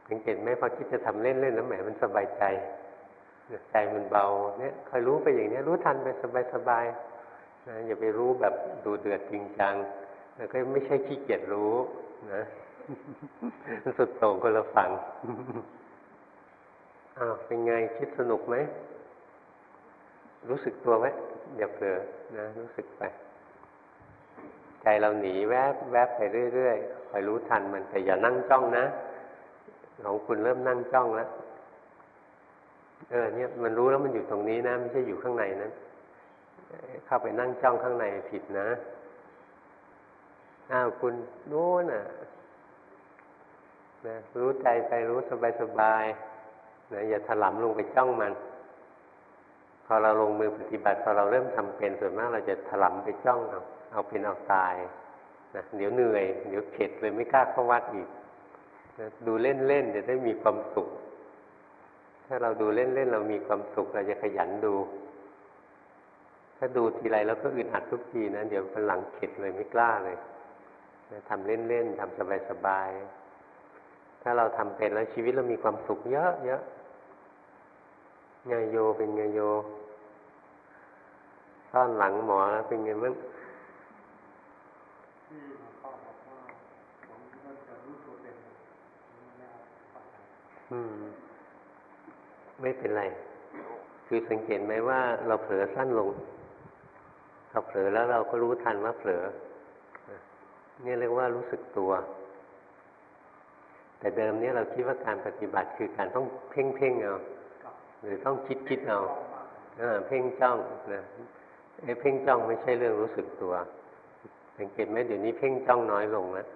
สังเกตไหมพอคิดจะทำเล่นๆแล้วแหมมันสบายใจใจมันเบาเนี่ยคอยรู้ไปอย่างนี้รู้ทันไปสบายๆนะอย่าไปรู้แบบดูเดือดจริงจังแล้วก็ไม่ใช่ขี้เกียจรู้นะ สุดโต่งคนละฝั่งอ้าวเป็นไงคิดสนุกไหม รู้สึกตัวไหมอย่าเผลอนะ รู้สึกไป ใจเราหนีแวบแวบไปเรื่อยๆคอยรู้ทันมันแต่อย่านั่งจ้องนะ ของคุณเริ่มนั่งจ้องแล้วเออ เนี่ยมันรู้แล้วมันอยู่ตรงนี้นะไม่ใช่อยู่ข้างในนะเข้าไปนั่งจ้องข้างในผิดนะอ้าวคุณโน้นอะ นะรู้ใจไปรู้สบายสบายนะอย่าถลำลงไปจ้องมัน พอเราลงมือปฏิบัติ พอเราเริ่มทำเป็นส่วนมากเราจะถลำไปจ้องเอาเอาเป็นเอาตายนะเดี๋ยวเหนื่อย เดี๋ยวเข็ดเลยไม่กล้าเข้าวัดอีกนะดูเล่นๆจะได้มีความสุข ถ้าเราดูเล่นๆเรามีความสุขเราจะขยันดู ถ้าดูทีไรแล้วก็อึดอัดทุกทีนะเดี๋ยวพลังเข็ดเลยไม่กล้าเลยทำเล่นๆทำสบายๆ ถ้าเราทำเป็นแล้วชีวิตเรามีความสุขเยอะเยอะไงโยเป็นไงโยซ่อนหลังหมอแล้วเป็นไงมั้งอืม ไม่เป็นไร คือสังเกตไหมว่าเราเผลอสั้นลงเราเผลอแล้วเราก็รู้ทันว่าเผลอนี่เรียกว่ารู้สึกตัว แต่เดิมเนี่ยเราคิดว่าการปฏิบัติคือการต้องเพ่งเพ่งเอาหรือต้องคิดคิดเอาเพ่งจ้องนะไอ้เพ่งจ้องไม่ใช่เรื่องรู้สึกตัวสังเกตไหมเดี๋ยวนี้เพ่งจ้องน้อยลงนะ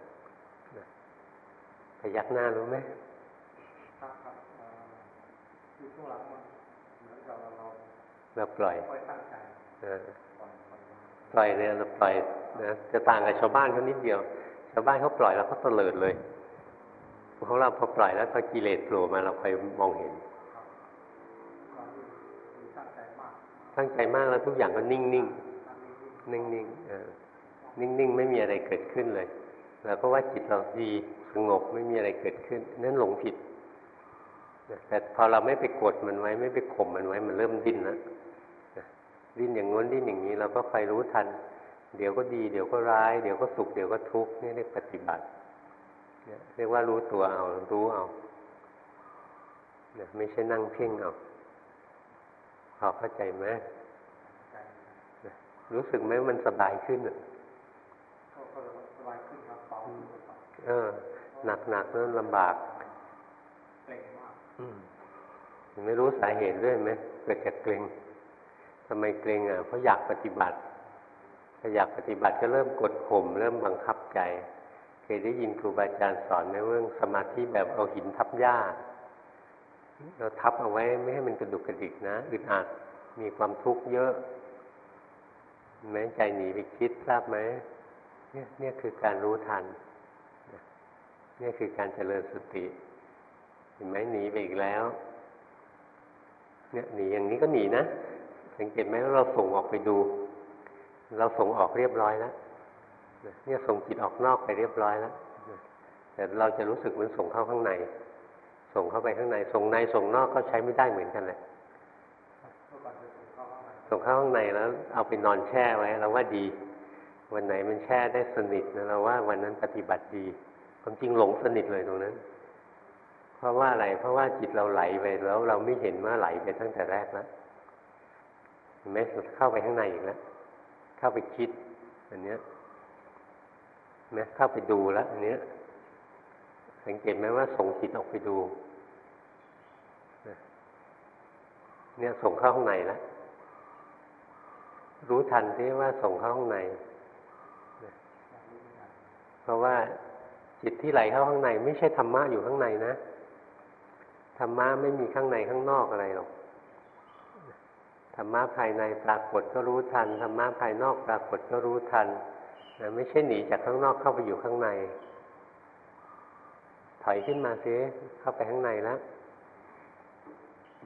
พยักหน้ารู้ไหมครับครับคือช่วงหลังมันเหมือนกับเราเราปล่อยปล่อยเนี่ยเราปล่อยนะจะต่างกับชาวบ้านเขานิดเดียว ชาวบ้านเขาปล่อยแล้วเขาเตลิดเลย ของเราพอปล่อยแล้วพอกิเลสโผล่มาเราไปมองเห็น ตั้งใจมากแล้วทุกอย่างก็นิ่งนิ่งนิ่งนิ่งนิ่งนิ่งไม่มีอะไรเกิดขึ้นเลยเราก็ว่าจิตเราดีสงบไม่มีอะไรเกิดขึ้น นั่นหลงผิดแต่พอเราไม่ไปกดมันไว้ ไม่ไปข่มมันไว้มันเริ่มดิ้นแล้วดิ้นอย่างง้นดิ้นอย่างนี้เราก็คอยรู้ทัน เดี๋ยวก็ดี เดี๋ยวก็ร้าย เดี๋ยวก็สุขเดี๋ยวก็ทุกข์นี่เรียกปฏิบัติ เรียกว่ารู้ตัวเอา รู้เอาไม่ใช่นั่งเพ่งเอาพอเข้าใจไหมรู้สึกไหมมันสบายขึ้นอะสบายขึ้นครับเบาเออ หนักหนักนั่นลำบากเกรงมากไม่รู้สาเหตุด้วยไหมเกิดจากเกรงทำไมเกรงอะเพราะอยากปฏิบัติถ้าอยากปฏิบัติก็เริ่มกดข่มเริ่มบังคับใจ เคยได้ยินครูบาอาจารย์สอนไหมเรื่องสมาธิแบบเอาหินทับหญ้า เราทับเอาไว้ไม่ให้มันกระดุกกระดิกนะอึดอัดมีความทุกข์เยอะแม้ใจหนีไปคิดทราบไหมเนี่ยเนี่ยคือการรู้ทันเนี่ยคือการเจริญสติเห็นไหมหนีไปอีกแล้ว เนี่ยหนีอย่างนี้ก็หนีนะสังเกตไหมว่าเราส่งออกไปดู เราส่งออกเรียบร้อยแล้ว เนี่ยส่งจิตออกนอกไปเรียบร้อยแล้วแต่เราจะรู้สึกเหมือนส่งเข้าข้างใน ส่งเข้าไปข้างใน ส่งในส่งนอกก็ใช้ไม่ได้เหมือนกันแหละส่งเข้าข้างในแล้ว เอาไปนอนแช่ไว้เราว่าดี วันไหนมันแช่ได้สนิทนะเราว่าวันนั้นปฏิบัติดีความจริงหลงสนิทเลยตรงนั้น เพราะว่าอะไร เพราะว่าจิตเราไหลไปแล้วเราไม่เห็นว่าไหลไปตั้งแต่แรกแล้วเห็นไหมเข้าไปข้างในอีกแล้ว เข้าไปคิดอันเนี้ย นะเข้าไปดูแล้วอันนี้สังเกตไหมว่าส่งจิตออกไปดูเนี่ยส่งเข้าข้างในแล้วรู้ทันที่ว่าส่งเข้าข้างใน เพราะว่าจิตที่ไหลเข้าข้างใน ไม่ใช่ธรรมะอยู่ข้างในนะธรรมะไม่มีข้างในข้างนอกอะไรหรอกธรรมะภายในปรากฏก็รู้ทันธรรมะภายนอกปรากฏก็รู้ทัน นะไม่ใช่หนีจากข้างนอกเข้าไปอยู่ข้างใน ถอยขึ้นมาซิเข้าไปข้างในแล้ว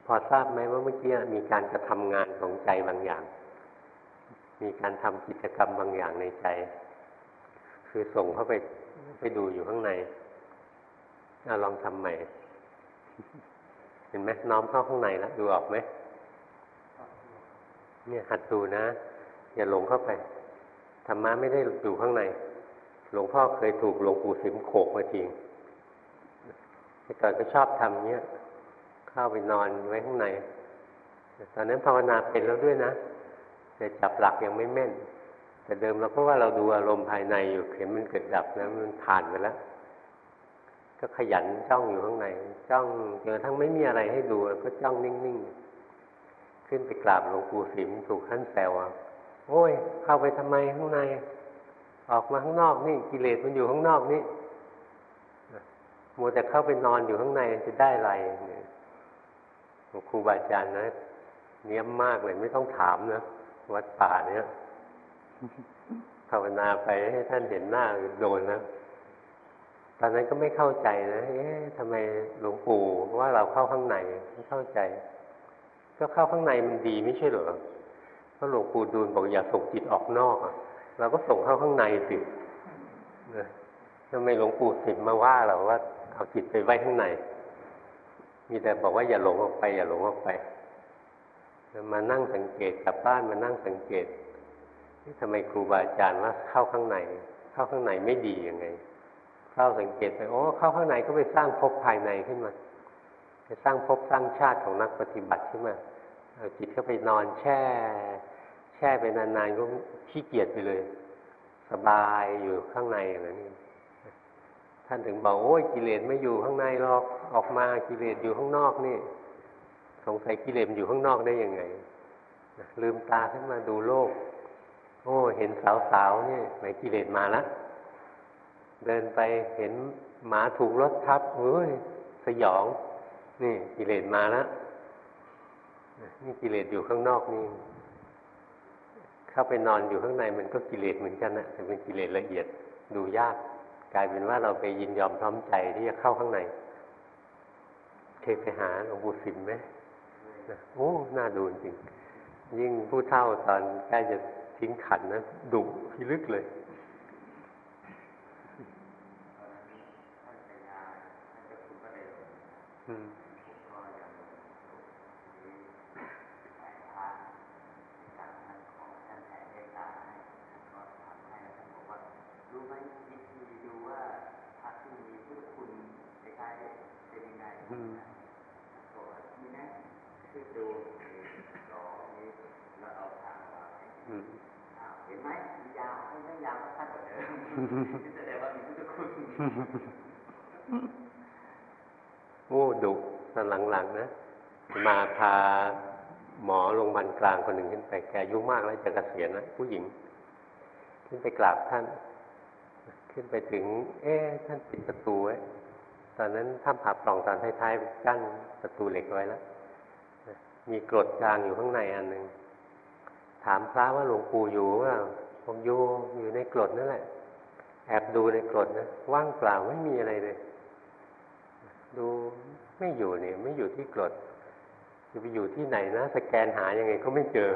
พอทราบไหมว่าเมื่อกี้มีการกระทำงานของใจบางอย่าง มีการทำกิจกรรมบางอย่างในใจ คือส่งเข้าไปไปดูอยู่ข้างในเอาลองทำใหม่เห็นไหมน้อมเข้าข้างในแล้วดูออกไหมเนี่ยหัดดูนะ อย่าหลงเข้าไป ธรรมะไม่ได้อยู่ข้างใน หลวงพ่อเคยถูกหลวงปู่สิมโขกมาจริงแต่ก่อนก็ชอบทำเนี้ยเข้าไปนอนไว้ข้างในตอนนั้นภาวนาเป็นแล้วด้วยนะแต่จับหลักยังไม่แม่น แต่เดิมเราก็ว่าเราดูอารมณ์ภายในอยู่เห็นมันเกิดดับนะมันผ่านไปแล้ว ก็ขยันจ้องอยู่ข้างใน จ้องจนทั้งไม่มีอะไรให้ดูก็จ้องนิ่งๆ ขึ้นไปกราบหลวงปู่สิมถูกท่านแซว โอ้ย เข้าไปทำไมข้างใน ออกมาข้างนอกนี่กิเลสมันอยู่ข้างนอกนี่มัวแต่เข้าไปนอนอยู่ข้างในจะได้อะไรเนี่ยครูบาอาจารย์นะเนี้ยมากเลยไม่ต้องถามนะวัดป่าเนี้ยภาวนาไปให้ท่านเห็นหน้าโดนนะตอนนั้นก็ไม่เข้าใจนะ เอ๊ะทำไมหลวงปู่ว่าเราเข้าข้างในไม่เข้าใจ ก็เข้าข้างในมันดีไม่ใช่เหรอาหลวงปู่ดูลบอกอย่าส่งจิตออกนอกเราก็ส่งเข้าข้างในสิทำไมหลวงปู่สิมมาว่าเราว่าเอาจิตไปไว้ข้างใน มีแต่บอกว่าอย่าหลงออกไป อย่าหลงออกไป มานั่งสังเกตกลับบ้านมานั่งสังเกตทำไมครูบาอาจารย์ว่าเข้าข้างใน เข้าข้างในไม่ดียังไง เข้าสังเกตไปโอ้เข้าข้างในก็ไปสร้างภพภายในขึ้นมาไปสร้างภพสร้างชาติของนักปฏิบัติขึ้นมาเอาจิตเข้าไปนอนแช่ ช่ไปนานๆก็ขี้เกียจไปเลย สบายอยู่ข้างในอย่างนั้นท่านถึงบอกโอ้ยกิเลสไม่อยู่ข้างในหรอกออกมากิเลสอยู่ข้างนอกนี่ สงสัยกิเลสอยู่ข้างนอกได้ยังไงลืมตาขึ้นมาดูโลก โอ้เห็นสาวๆนี่ไหนกิเลสมาล้วเดินไปเห็นหมาถูกรถทับเฮ้ยสยอง นี่กิเลสมาล้วนี่กิเลสอยู่ข้างนอกนี่ เข้าไปนอนอยู่ข้างในมันก็กิเลสเหมือนกันนะแต่เป็นกิเลสละเอียดดูยาก กลายเป็นว่าเราไปยินยอมพร้อมใจที่จะเข้าข้างในเคยไปหาหลวงปู่สิมไหมโอ้น่าดูจริง ยิ่งผู้เท่าตอนใกล้จะทิ้งขันนะดุพิลึกเลยอืมแสดงว่ามีพุทธคุณ โอ้ดุตอนหลังๆนะมาพาหมอโรงพยาบาลกลางคนหนึ่งขึ้นไปแกยุ่มากแล้วจะเกษียณนะผู้หญิง ขึ้นไปกราบท่าน ขึ้นไปถึง เอ๊ท่านปิดประตูไว้ตอนนั้นถ้ำผาปล่องตอนท้ายๆกั้นประตูเหล็กไว้แล้วมีกรดกลางอยู่ข้างในอันหนึ่งถามพระว่าหลวงปู่อยู่ว่าผมอยู่อยู่ในกรดนั่นแหละ แอบดูในกรดนะว่างเปล่าไม่มีอะไรเลย ดูไม่อยู่เนี่ยไม่อยู่ที่กรดจะไปอยู่ที่ไหนนะสแกนหายังไงก็ไม่เจอ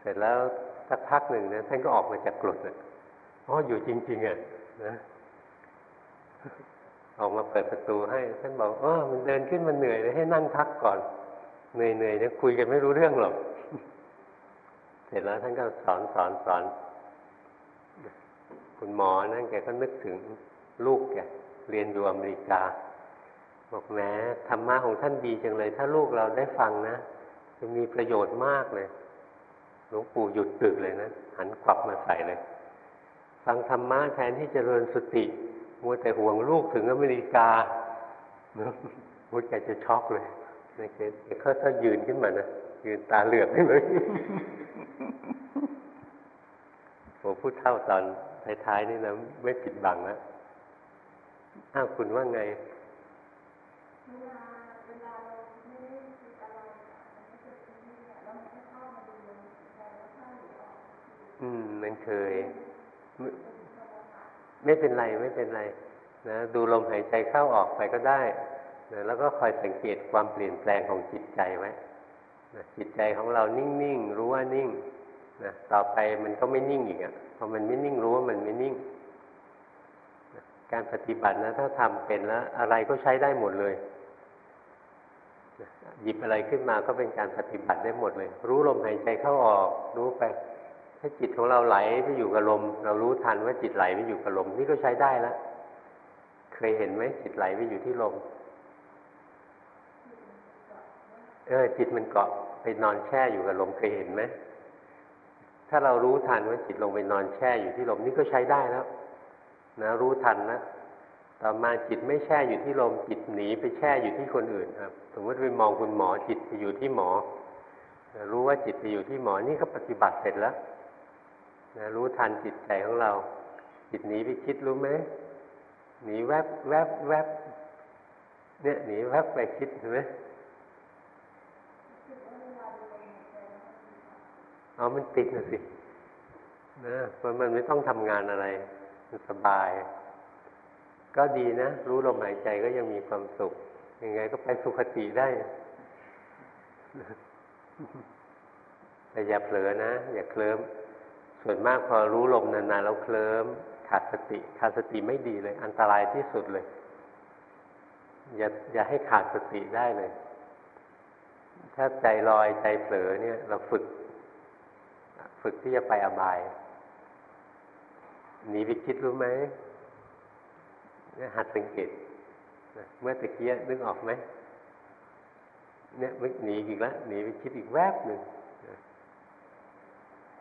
เสร็จแล้วสักพักหนึ่งนะท่านก็ออกมาจากกรดเลยอ๋ออยู่จริง ๆอะนะออกมาเปิดประตูให้ท่านบอกเออมันเดินขึ้นมันเหนื่อยเลยให้นั่งพักก่อนเหนื่อยเหนื่อยเนี่ยคุยกันไม่รู้เรื่องหรอก เสร็จแล้วท่านก็สอนสอนสอน คุณหมอนั่นแกก็นึกถึงลูกแกเรียนอยู่อเมริกา บอกแม้ธรรมะของท่านดีจังเลย ถ้าลูกเราได้ฟังนะจะมีประโยชน์มากเลยหลวงปู่หยุดตึกเลยนะหันกลับมาใส่เลย ฟังธรรมะแทนที่จะเริญสติ มัวแต่ห่วงลูกถึงอเมริกาเนะมุดแกจะช็อกเลยนเคสเขาถ้ายืนขึ้นมานะยืนตาเหลือกขึ้นเลยผมพูดเท่าตอน ท้ายๆนี่นะไม่ปิดบังนะอ้าวคุณว่าไงอืม มันเคย ไม่เป็นไรไม่เป็นไรนะดูลมหายใจเข้าออกไปก็ได้นะแล้วก็คอยสังเกตความเปลี่ยนแปลงของจิตใจไว้นะจิตใจของเรานิ่ง ๆ รู้ว่านิ่ง นะต่อไปมันก็ไม่นิ่งอีกอะ่ะพอมันไม่นิ่งรู้ว่ามันไม่นิ่งนะการปฏิบัตินะถ้าทำเป็นแล้ว อะไรก็ใช้ได้หมดเลยนะหยิบอะไรขึ้นมาก็เป็นการปฏิบัติได้หมดเลย รู้ลมหายใจเข้าออกรู้ไป ถ้าจิตของเราไหลไปอยู่กับลม เรารู้ทันว่าจิตไหลไปอยู่กับลม นี่ก็ใช้ได้แล้วเคยเห็นไหมจิตไหลไปอยู่ที่ลมเออจิตมันเกาะไปนอนแช่อยู่กับลมเคยเห็นไหม ถ้าเรารู้ทันว่าจิตลงไปนอนแช่อยู่ที่ลมนี่ก็ใช้ได้แล้วนะรู้ทันนะต่อมาจิตไม่แช่อยู่ที่ลมจิตหนีไปแช่อยู่ที่คนอื่นครับ สมมติไปมองคุณหมอจิตไปอยู่ที่หมอรู้ว่าจิตไปอยู่ที่หมอนี่ก็ปฏิบัติเสร็จแล้วนะรู้ทันจิตใจของเรา จิตหนีไปคิดรู้ไหมหนีแวบแวบแวบเนี่ยหนีแวบไปคิดเห็นไหม เอามันติดนะสินะมันมันไม่ต้องทำงานอะไร มันสบาย ก็ดีนะ รู้ลมหายใจก็ยังมีความสุข ยังไงก็ไปสุขติได้แต่อย่าเผลอนะ อย่าเคลิ้มส่วนมากพอรู้ลมนานๆแล้วเคลิ้มขาดสติ ขาดสติไม่ดีเลย อันตรายที่สุดเลย อย่าอย่าให้ขาดสติได้เลย ถ้าใจลอยใจเผลอเนี่ย เราฝึก ฝึกที่จะไปอบายหนีไปคิดรู้ไหมเนี่ยหัดสังเกตเมื่อตะเกียนึกออกไหมเนี่ยมึหนีอีกแล้วหนีไปคิดอีกแวบหนึ่ง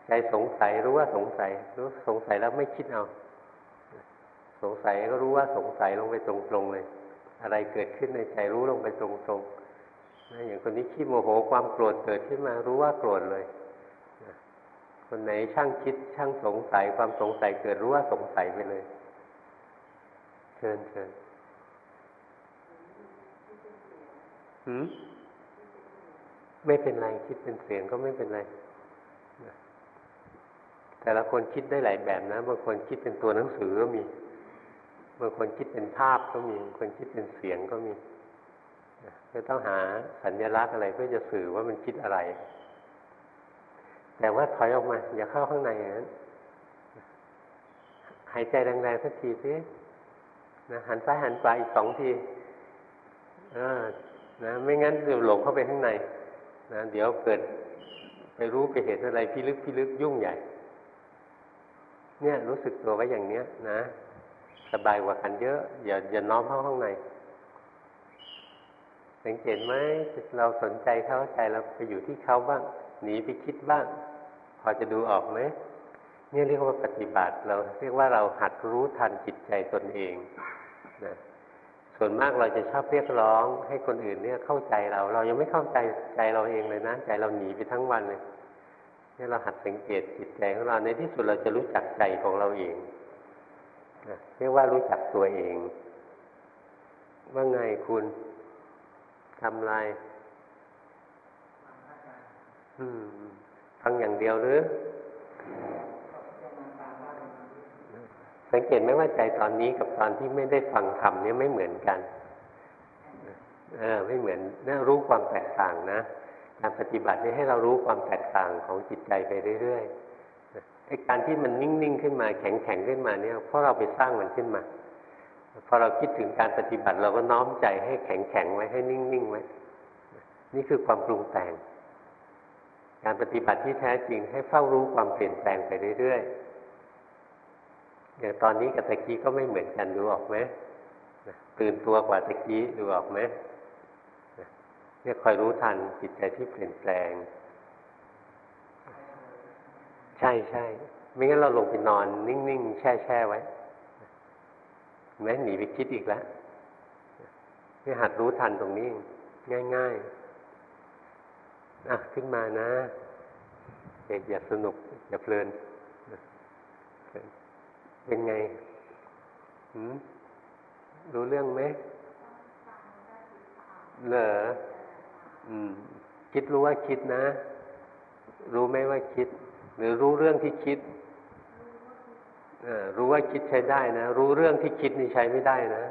ใจสงสัยรู้ว่าสงสัย รู้สงสัยแล้วไม่คิดเอา สงสัยก็รู้ว่าสงสัยลงไปตรงๆเลย อะไรเกิดขึ้นในใจรู้ลงไปตรงๆอย่างคนนี้ขี้โมโหความโกรธเกิดขึ้นมารู้ว่าโกรธเลย คนไหนช่างคิดช่างสงสัยความสงสัยเกิดรู้ว่าสงสัยไปเลย เชิญเชิญหืมไม่เป็นไรคิดเป็นเสียงก็ไม่เป็นไรแต่ละคนคิดได้หลายแบบนะบางคนคิดเป็นตัวหนังสือก็มีบางคนคิดเป็นภาพก็มีบางคนคิดเป็นเสียงก็มีก็ต้องหาสัญลักษณ์อะไรเพื่อจะสื่อว่ามันคิดอะไร แต่ว่าถอยออกมา อย่าเข้าข้างในอย่างนั้นหายใจแรงๆสักทีสินะหันซ้ายหันขวาอีกสองทีนะไม่งั้นเดี๋ยวหลงเข้าไปข้างในนะเดี๋ยวเกิดไปรู้ไปเห็นอะไรพิลึกพิลึกยุ่งใหญ่ เนี่ยรู้สึกตัวไว้อย่างเนี้ย นะสบายกว่ากันเยอะ อย่าอย่าน้อมเข้าข้างในสังเกตไหมเราสนใจเขาใจเราไปอยู่ที่เขาบ้าง หนีไปคิดบ้าง พอจะดูออกไหมนี่เรียกว่าปฏิบัติเราเรียกว่าเราหัดรู้ทันจิตใจตนเองนะส่วนมากเราจะชอบเรียกร้อง ให้คนอื่นเนี่ยเข้าใจเรา เรายังไม่เข้าใจใจเราเองเลยนะใจเราหนีไปทั้งวันเลยนี่เราหัดสังเกตจิตใจของเราในที่สุดเราจะรู้จักใจของเราเองนะเรียกว่ารู้จักตัวเอง ว่าไงคุณทำไร ฟังอย่างเดียวหรือ สังเกตไหมว่าใจตอนนี้กับตอนที่ไม่ได้ฟังธรรมเนี่ยไม่เหมือนกันเออไม่เหมือนน่ารู้ความแตกต่างนะการปฏิบัตินี่ให้เรารู้ความแตกต่างของจิตใจไปเรื่อยๆไอ้การที่มันนิ่งๆขึ้นมาแข็งๆขึ้นมาเนี่ยเพราะเราไปสร้างมันขึ้นมาพอเราคิดถึงการปฏิบัติเราก็น้อมใจให้แข็งๆไว้ให้นิ่งๆไว้นี่คือความปรุงแต่ง การปฏิบัติที่แท้จริงให้เฝ้ารู้ความเปลี่ยนแปลงไปเรื่อยๆอย่างตอนนี้กับตะกี้ก็ไม่เหมือนกันดูออกไหมตื่นตัวกว่าตะกี้ดูออกไหมเนี่ยคอยรู้ทันจิตใจที่เปลี่ยนแปลง ใช่ใช่ไม่งั้นเราลงไปนอน นิ่งๆแช่แช่ไว้แม้หนีไปคิดอีกแล้วนี่หัดรู้ทันตรงนี้ ง่าย ๆ อะขึ้นมานะเอย่าสนุก อย่าเพลินเป็นไงรู้เรื่องไหมเหรออืม คิดรู้ว่าคิดนะ รู้ไหมว่าคิด หรือรู้เรื่องที่คิดรู้ว่าคิดใช้ได้นะ รู้เรื่องที่คิดนี่ใช้ไม่ได้นะ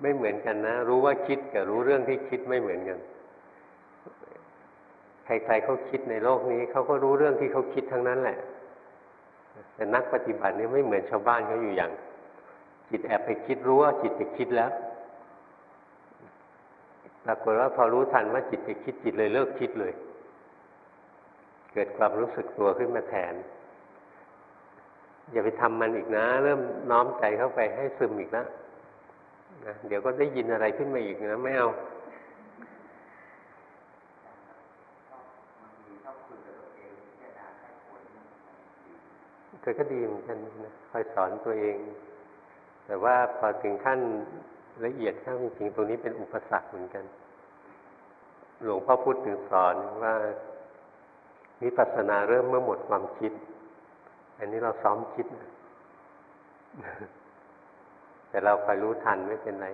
ไม่เหมือนกันนะ รู้ว่าคิดกับรู้เรื่องที่คิดไม่เหมือนกัน ใครๆเขาคิดในโลกนี้เขาก็รู้เรื่องที่เขาคิดทั้งนั้นแหละ แต่นักปฏิบัตินี่ไม่เหมือนชาวบ้านเขาอยู่อย่าง จิตแอบไปคิดรู้ว่าจิตไปคิดแล้วปรากฏว่าพอรู้ทันว่าจิตไปคิดจิตเลยเลิกคิดเลย เกิดความรู้สึกตัวขึ้นมาแทน อย่าไปทำมันอีกนะ เริ่มน้อมใจเข้าไปให้ซึมอีกนะนะเดี๋ยวก็ได้ยินอะไรขึ้นมาอีกนะไม่เอา ธอก็ดีเหมือนกันนะคอยสอนตัวเอง แต่ว่าพอถึงขั้นละเอียดเข้าจริงๆตรงนี้เป็นอุปสรรคเหมือนกัน หลวงพ่อพูดถึงสอนว่าวิปัสสนาเริ่มเมื่อหมดความคิด อันนี้เราซ้อมคิด แต่เราคอยรู้ทันไม่เป็นไร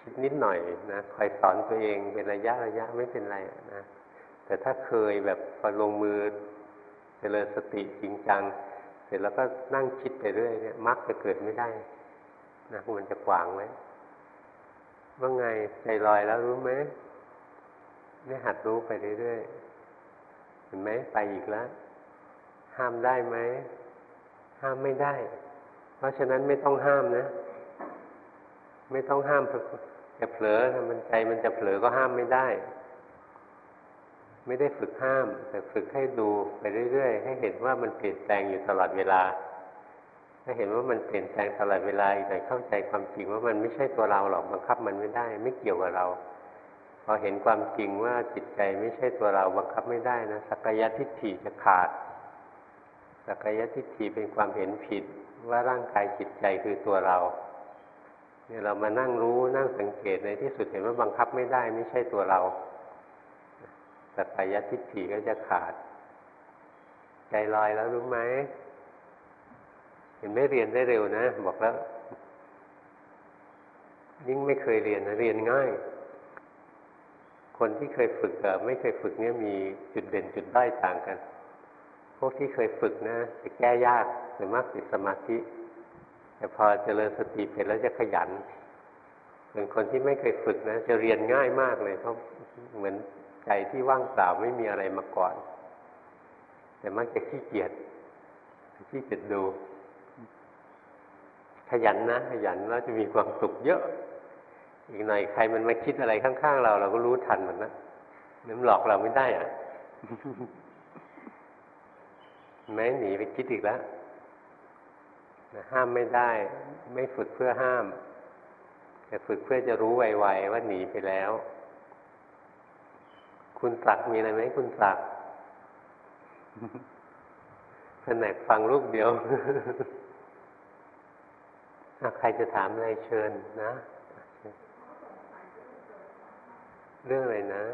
คิดนิดหน่อยนะคอยสอนตัวเองเป็นระยะระยะไม่เป็นไรนะแต่ถ้าเคยแบบพอลงมือ ริญสติจริงจัง เสร็จแล้วก็นั่งคิดไปเรื่อยเนี่ยมักจะเกิดไม่ได้นะมันจะขวางไว้ว่าไงใจลอยแล้วรู้ไหมนี่หัดรู้ไปเรื่อยๆเห็นไหมไปอีกแล้วห้ามได้ไหมห้ามไม่ได้ เพราะฉะนั้นไม่ต้องห้ามนะ ไม่ต้องห้ามจะเผลอมันใจมันจะเผลอก็ห้ามไม่ได้ ไม่ได้ฝึกห้าม แต่ฝึกให้ดูไปเรื่อยๆ ให้เห็นว่ามันเปลี่ยนแปลงอยู่ตลอดเวลา ถ้าเห็นว่ามันเปลี่ยนแปลงตลอดเวลาอีกหน่อยเข้าใจความจริงว่ามันไม่ใช่ตัวเราหรอกบังคับมันไม่ได้ ไม่เกี่ยวกับเรา พอเห็นความจริงว่าจิตใจไม่ใช่ตัวเราบังคับไม่ได้นะสักยะทิฏฐิจะขาดสักยทิฏฐิเป็นความเห็นผิดว่าร่างกายจิตใจคือตัวเราเนี่ยเรามานั่งรู้นั่งสังเกตในที่สุดเห็นว่าบังคับไม่ได้ไม่ใช่ตัวเรา สักยทิฏฐิก็จะขาด ใจลอยแล้วรู้ไหมเห็นไม่เรียนได้เร็วนะ บอกแล้ว ยิ่งไม่เคยเรียนนะเรียนง่าย คนที่เคยฝึกกับไม่เคยฝึกเนี่ยมีจุดเด่นจุดด้อยต่างกัน พวกที่เคยฝึกนะจะแก้ยากหรือมากติดสมาธิแต่พอเจริญสติเป็นแล้วจะขยันส่วนคนที่ไม่เคยฝึกนะ จะเรียนง่ายมากเลยเพราะเหมือน ใจที่ว่างเปล่าไม่มีอะไรมาก่อน แต่มักจะขี้เกียจขี้เกียจดู ขยันนะขยันแล้วจะมีความสุขเยอะ อีกหน่อยใครมันมาคิดอะไรข้างๆเรา เราก็รู้ทันมันนะน้ำหลอกเราไม่ได้อะแม้หนีไปคิดอีกแล้วห้ามไม่ได้ ไม่ฝึกเพื่อห้าม แต่ฝึกเพื่อจะรู้ไวๆว่าหนีไปแล้ว คุณสักมีอะไรไหมคุณสักแผนกฟังลูกเดียวใครจะถามอะไรเชิญนะ เรื่องอะไรนะ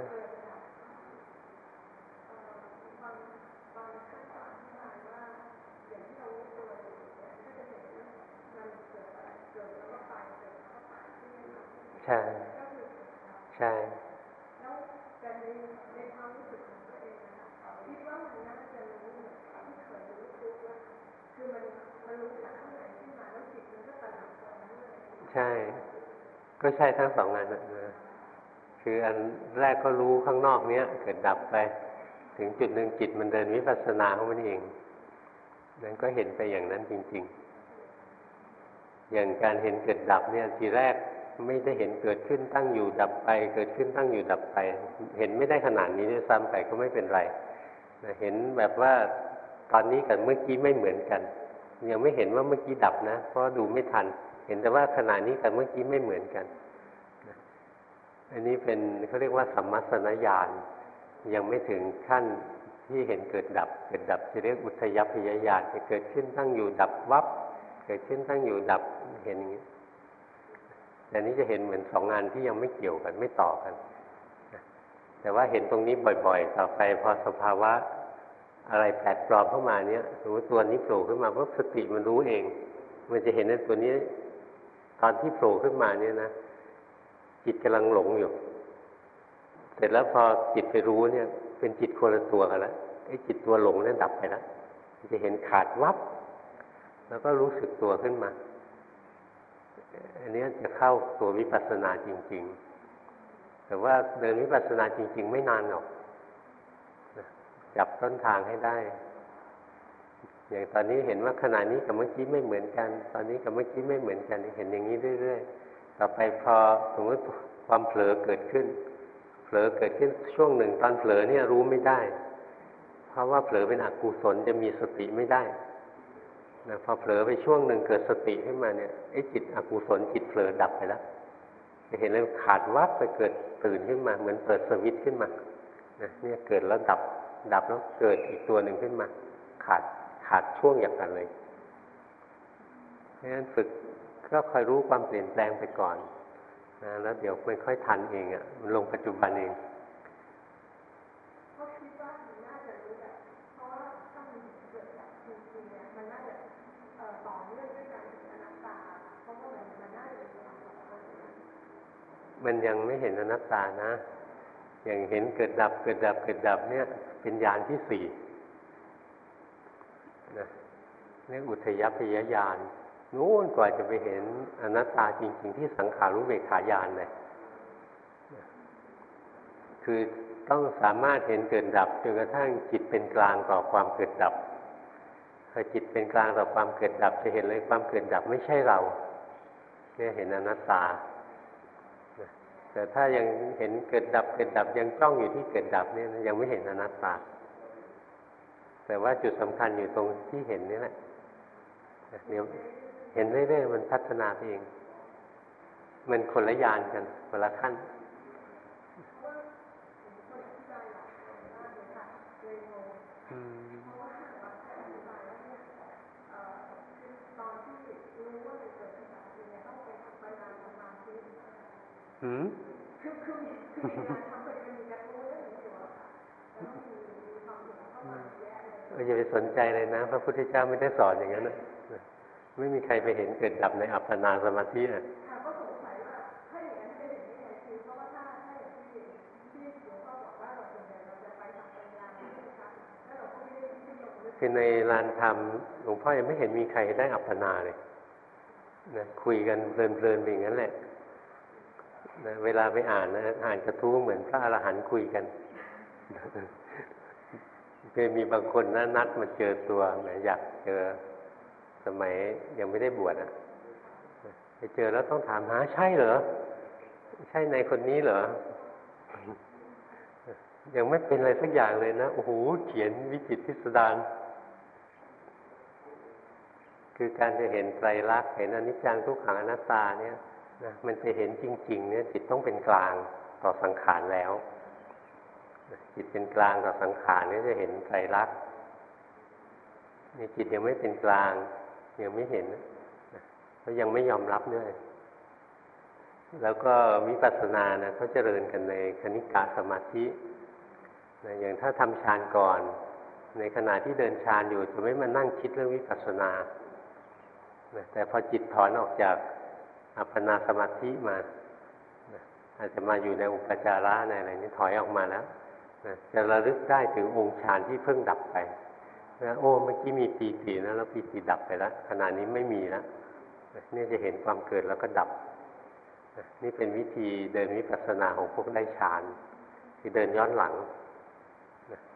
ใช่ ใช่ใช่ ก็ใช่ทั้งสองงานนะคืออันแรกก็รู้ข้างนอกเนี้ย เกิดดับไป ถึงจุดหนึ่งจิตมันเดินวิปัสสนาของมันเองนั้นก็เห็นไปอย่างนั้นจริง ๆ อย่างการเห็นเกิดดับเนี่ยทีแรกไม่ได้เห็นเกิดขึ้นตั้งอยู่ดับไป เกิดขึ้นตั้งอยู่ดับไป เห็นไม่ได้ขนาดนี้ด้วยซ้ำไปก็ไม่เป็นไรเห็นแบบว่าตอนนี้กับเมื่อกี้ไม่เหมือนกัน ยังไม่เห็นว่าเมื่อกี้ดับนะ เพราะดูไม่ทัน เห็นแต่ว่าขณะนี้กับเมื่อกี้ไม่เหมือนกัน อันนี้เป็นเขาเรียกว่าสัมมาสนญาณยังไม่ถึงขั้นที่เห็นเกิดดับ เกิดดับจะเรียกอุทยพยญาณจะเกิดขึ้นตั้งอยู่ดับวับ เกิดขึ้นตั้งอยู่ดับเห็นอย่างนี้แต่นี้จะเห็นเหมือนสองงานที่ยังไม่เกี่ยวกันไม่ต่อกัน แต่ว่าเห็นตรงนี้บ่อยๆ ต่อไปพอสภาวะอะไรแปลกปลอมเข้ามาเนี้ยสมมติตัวนี้โผล่ขึ้นมาเพราะสติมันรู้เอง มันจะเห็นในตัวนี้ ตอนที่โผล่ขึ้นมาเนี่ยนะจิตกำลังหลงอยู่ เสร็จแล้วพอจิตไปรู้เนี่ย เป็นจิตคนละตัวกันแล้วไอ้จิตตัวหลงเนี่ยดับไปแล้วจะเห็นขาดวับ แล้วก็รู้สึกตัวขึ้นมา อันนี้จะเข้าตัววิปัสสนาจริง ๆ แต่ว่าเดินวิปัสสนาจริง ๆ ไม่นานหรอกจับต้นทางให้ได้ อย่างตอนนี้เห็นว่าขณะนี้กับเมื่อกี้ไม่เหมือนกัน ตอนนี้กับเมื่อกี้ไม่เหมือนกัน เห็นอย่างนี้เรื่อยๆ ต่อไปพอสมมติความเผลอเกิดขึ้น เผลอเกิดขึ้นช่วงหนึ่งตอนเผลอเนี่ยรู้ไม่ได้ เพราะว่าเผลอเป็นอกุศลจะมีสติไม่ได้นะพอเผลอไปช่วงหนึ่งเกิดสติขึ้นมาเนี่ยไอ้จิตอกุศลจิตเผลอดับไปแล้วจะเห็นเลยขาดวับไปเกิดตื่นขึ้นมา เหมือนเปิดสวิตช์ขึ้นมานะเนี่ยเกิดแล้วดับดับแล้วเกิดอีกตัวหนึ่งขึ้นมา ขาด ขาดช่วงอย่างกันเลยเพราะฉะนั้นฝึกก็คอยรู้ความเปลี่ยนแปลงไปก่อนนะแล้วเดี๋ยวมันค่อยทันเองอะ่ะมันลงปัจจุบันเองมันยังไม่เห็นอนัตตานะ อย่างเห็นเกิดดับเกิดดับเกิดดับเนี่ย เป็นญาณที่สี่ นะเรียกอุทยพยญาณนู้นกว่าจะไปเห็นอนัตตาจริง ๆ ที่สังขารู้เบกขาญาณเลยคือต้องสามารถเห็นเกิดดับจนกระทั่งจิตเป็นกลางต่อความเกิดดับพอจิตเป็นกลางต่อความเกิดดับจะเห็นเลยความเกิดดับไม่ใช่เราเนี่ยเห็นอนัตตา แต่ถ้ายังเห็นเกิดดับเกิดดับยังจ้องอยู่ที่เกิดดับเนี่ยยังไม่เห็นอนัตตา แต่ว่าจุดสำคัญอยู่ตรงที่เห็นนี่แหละเดี๋ยวเห็นเรื่อยๆมันพัฒนาเอง มันคนละยานกันคนละขั้นหืม อย่าไปสนใจเลยนะ พระพุทธเจ้าไม่ได้สอนอย่างนั้นนะไม่มีใครไปเห็นเกิดดับในอัปปนาสมาธิอะคือในลานธรรมหลวงพ่อยังไม่เห็นมีใครได้อัปปนาเลยนะคุยกันเพลินๆไปอย่างนั้นแหละนะเวลาไปอ่านนะอ่านกระทู้เหมือนพระอรหันต์คุยกัน เคยมีบางคนนะนัดมาเจอตัวนะอยากเจอสมัยยังไม่ได้บวชอะไปเจอแล้วต้องถามหาใช่เหรอ ใช่ในคนนี้เหรอ ยังไม่เป็นอะไรสักอย่างเลยนะ โอ้โห เขียนวิจิตพิสดารคือการจะเห็นไตรลักษณ์เห็นอนิจจังทุกขังอนัตตาเนี่ยนะมันจะเห็นจริง ๆ เนี่ยจิตต้องเป็นกลางต่อสังขารแล้ว จิตเป็นกลางต่อสังขารนี่จะเห็นไตรลักษณ์ในจิตยังไม่เป็นกลางยังไม่เห็นเพราะยังไม่ยอมรับด้วย แล้วก็วิปัสสนานะเขาเจริญกันในคณิกาสมาธินะอย่างถ้าทำฌานก่อน ในขณะที่เดินฌานอยู่จะไม่มานั่งคิดเรื่องวิปัสสนาแต่พอจิตถอนออกจากอัปปนาสมาธิมาอาจจะมาอยู่ในอุปจาระในอะไรนี้ถอยออกมาแล้ว จะระลึกได้ถึงองค์ฌานที่เพิ่งดับไปโอ้เมื่อกี้มีปีตินะแล้วปีติดับไปแล้วขณะนี้ไม่มีแล้วนี่จะเห็นความเกิดแล้วก็ดับ นี่เป็นวิธีเดินวิปัสสนาของพวกได้ฌานคือเดินย้อนหลัง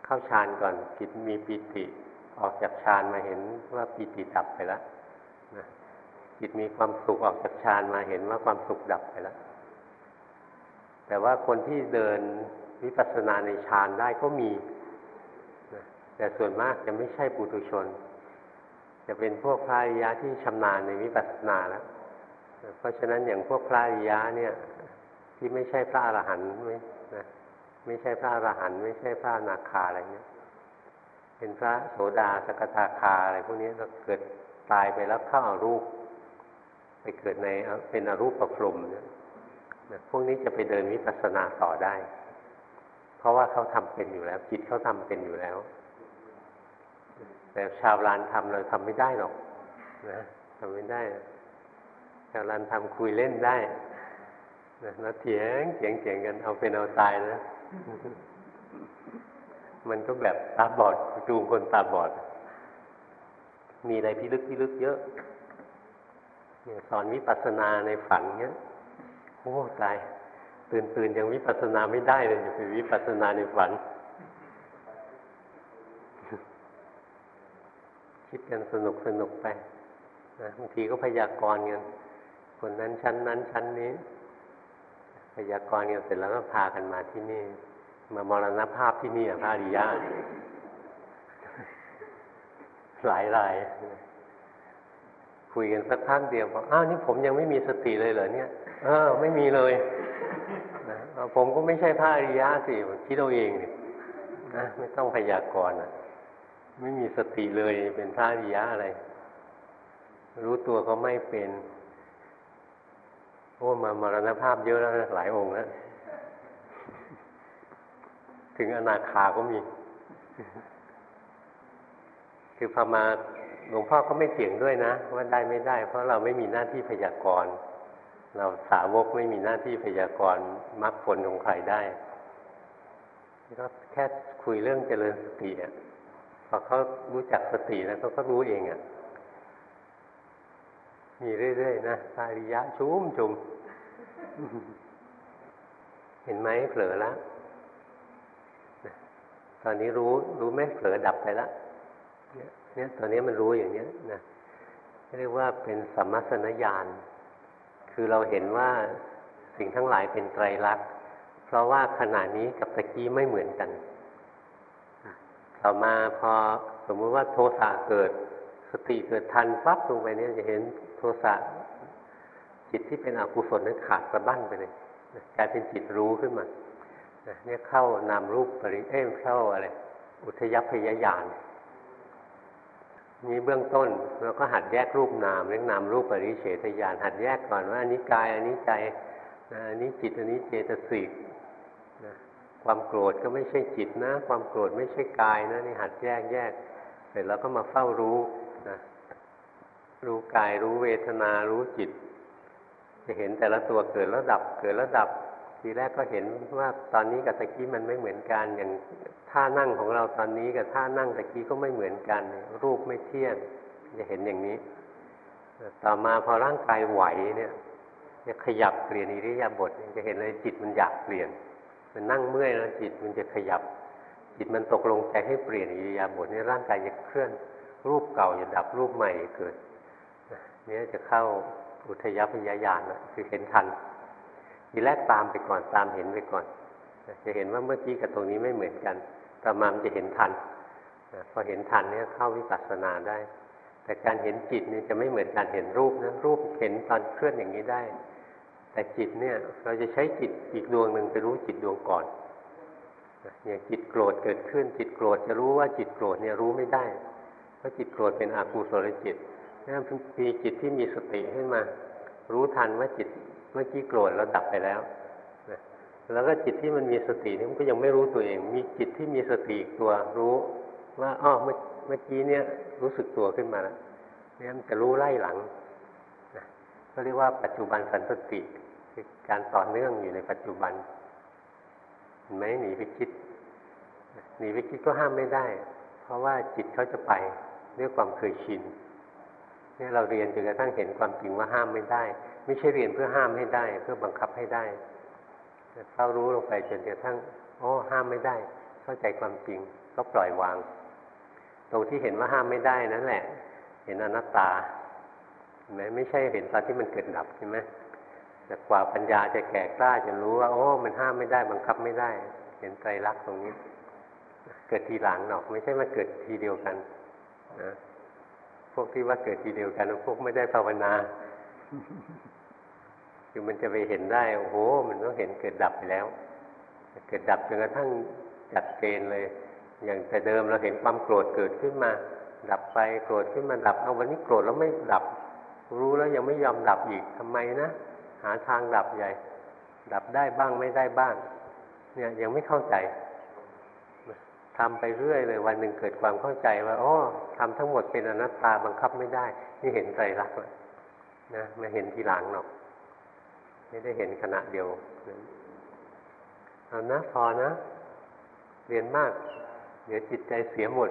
เข้าฌานก่อนจิตมีปีติ ออกจากฌานมาเห็นว่าปีติดับไปแล้วจิตมีความสุขออกจากฌานมาเห็นว่าความสุขดับไปแล้ว แต่ว่าคนที่เดิน วิปัสสนาในฌานได้ก็มี แต่ส่วนมากจะไม่ใช่ปุถุชน จะเป็นพวกพระอริยะที่ชำนาญในวิปัสสนาแล้ว เพราะฉะนั้นอย่างพวกพระอริยะเนี่ย ที่ไม่ใช่พระอรหันต์ไม่นะไม่ใช่พระอรหันต์ไม่ใช่พระนาคาอะไรเนี้ยเป็นพระโสดาสกทาคาอะไรพวกนี้เราเกิดตายไปแล้วเข้าอารูป ไปเกิดในเป็นอรูปประพรมเนี่ยพวกนี้จะไปเดินวิปัสสนาต่อได้ ราะว่าเขาทำเป็นอยู่แล้ว จิตเขาทำเป็นอยู่แล้ว แต่ชาวลานทำเราทำไม่ได้หรอก นะทำไม่ได้ ชาวลานทำคุยเล่นได้นะนะเถียงเถียงเถียงกันเอาเป็นเอาตายนะมันก็แบบตาบอดจูงคนตาบอด มีอะไรพิลึกพิลึกเยอะเนี่ยสอนวิปัสสนาในฝันเนี้ยโอ้ตาย ตื่นตื่นยังวิปัสสนาไม่ได้เลยจะไปวิปัสสนาในฝัน คิดกันสนุกสนุกไปนะบางทีก็พยากรณ์กันคนนั้นชั้นนั้นชั้นนี้ พยากรณ์กันเสร็จแล้วก็พากันมาที่นี่ มามรณภาพที่นี่พระอริยะหลายรายคุยกันสักพักเดียวบอกอ้าวนี่ผมยังไม่มีสติเลยเหรอเนี่ย เออ ไม่มีเลยนะผมก็ไม่ใช่พระอริยะสิคิดเอาเองเนะไม่ต้องพยากรณ์อะไม่มีสติเลยเป็นพระอริยะอะไร รู้ตัวก็ไม่เป็นโอ้มามรณภาพเยอะแล้วหลายองค์แล้วถึงอนาคาก็มี คือพอมาหลวงพ่อก็ไม่เถียงด้วยนะ ว่าได้ไม่ได้ เพราะเราไม่มีหน้าที่พยากรณ์ เราสาวกไม่มีหน้าที่พยากรณ์มรรคผลของใครได้ก็แค่คุยเรื่องเจริญสติอะพอเขารู้จักสติแล้วเขาก็รู้เองอะ มีเรื่อยๆนะสาริยะชุ่มชุมเห็นไหมเผลอแล้วตอนนี้รู้รู้ไหมเผลอดับไปแล้วเนี่ยตอนนี้มันรู้อย่างเนี้ยนะเรียกว่าเป็นสัมมาสนญาณ คือเราเห็นว่าสิ่งทั้งหลายเป็นไตรลักษณ์เพราะว่าขณะนี้กับตะกี้ไม่เหมือนกันต่อมาพอสมมติว่าโทสะเกิด สติเกิดทันปั๊บลงไปเนี่ยจะเห็นโทสะจิตที่เป็นอกุศลนั้นขาดสะบั้นไปเลยกลายเป็นจิตรู้ขึ้นมาเนี่ยเข้านามรูปปริเอ้เข้าอะไรอุทยพยายาน มีเบื้องต้นเราก็หัดแยกรูปนามเรียกนามรูปปริเฉทญาณหัดแยกก่อนว่าอันนี้กายอันนี้ใจอันนี้จิตอันนี้เจตสิกความโกรธก็ไม่ใช่จิตนะ ความโกรธไม่ใช่กายนะนี่หัดแยกแยกเสร็จแล้วก็มาเฝ้ารู้นะรู้กายรู้เวทนารู้จิต จะเห็นแต่ละตัวเกิดแล้วดับ เกิดแล้วดับ ทีแรกก็เห็นว่าตอนนี้กับตะกี้มันไม่เหมือนกันอย่างท่านั่งของเราตอนนี้กับท่านั่งตะกี้ก็ไม่เหมือนกัน รูปไม่เที่ยงจะเห็นอย่างนี้ ต่อมาพอร่างกายไหวเนี่ยจะขยับเปลี่ยนอิริยาบถจะเห็นเลยจิตมันอยากเปลี่ยน มันนั่งเมื่อยแล้วจิตมันจะขยับ จิตมันตกลงใจให้เปลี่ยนอิริยาบถนี่ร่างกายจะเคลื่อน รูปเก่าจะดับรูปใหม่เกิดนี่จะเข้าอุทยพยายานนะคือเห็นทัน ทีแรกตามไปก่อนตามเห็นไปก่อน จะเห็นว่าเมื่อกี้กับตรงนี้ไม่เหมือนกันต่อมามันจะเห็นทันพอเห็นทันเนี่ยเข้าวิปัสสนาได้ แต่การเห็นจิตนี่จะไม่เหมือนการเห็นรูปนะรูปเห็นตอนเคลื่อนอย่างนี้ได้ แต่จิตเนี่ยเราจะใช้จิตอีกดวงหนึ่งไปรู้จิตดวงก่อนอย่างจิตโกรธเกิดขึ้นจิตโกรธจะรู้ว่าจิตโกรธเนี่ยรู้ไม่ได้เพราะจิตโกรธเป็นอกุศลจิตนั่นมีจิตที่มีสติขึ้นมา รู้ทันว่าจิต เมื่อกี้โกรธแล้วดับไปแล้วแล้วก็จิตที่มันมีสตินี่มันก็ยังไม่รู้ตัวเอง มีจิตที่มีสติตัวรู้ว่าอ๋อเมื่อเมื่อกี้เนี่ย รู้สึกตัวขึ้นมาแล้วเนี่ยมันจะรู้ไล่หลังก็เรียกว่าปัจจุบันสันสติคือการต่อเนื่องอยู่ในปัจจุบันเห็นไหมหนีไปคิดหนีไปคิดก็ห้ามไม่ได้ เพราะว่าจิตเขาจะไปด้วยความเคยชินเนี่เราเรียนจนกระทั่งเห็นความจริงว่าห้ามไม่ได้ ไม่ใช่เรียนเพื่อห้ามให้ได้ เพื่อบังคับให้ได้เรารู้ลงไปจนกระทั่งโอ้ห้ามไม่ได้ เข้าใจความจริงก็ปล่อยวาง ตรงที่เห็นว่าห้ามไม่ได้นั่นแหละ เห็นอนัตตาเห็นไหมไม่ใช่เห็นตอนที่มันเกิดดับใช่ไหมแต่กว่าปัญญาจะแก่กล้าจะรู้ว่าโอ้มันห้ามไม่ได้บังคับไม่ได้ เห็นไตรลักษณ์ตรงนี้ เกิดทีหลังหรอก ไม่ใช่มาเกิดทีเดียวกันนะ พวกที่ว่าเกิดทีเดียวกันพวกไม่ได้ภาวนาคือมันจะไปเห็นได้โอ้โห มันต้องเห็นเกิดดับไปแล้ว เกิดดับจนกระทั่งจัดเจนเลย อย่างแต่เดิมเราเห็นความโกรธเกิดขึ้นมา ดับไปโกรธขึ้นมาดับเอาวันนี้โกรธแล้วไม่ดับ รู้แล้วยังไม่ยอมดับอีกทำไมนะหาทางดับใหญ่ ดับได้บ้างไม่ได้บ้าง เนี่ยยังไม่เข้าใจ ทำไปเรื่อยเลยวันหนึ่งเกิดความเข้าใจว่าอ๋อทำทั้งหมดเป็นอนัตตาบังคับไม่ได้ นี่เห็นใจรักแล้วนะมาเห็นทีหลังหรอก ไม่ได้เห็นขณะเดียวเอานะพอนะ เรียนมาก เดี๋ยวจิตใจเสียหมด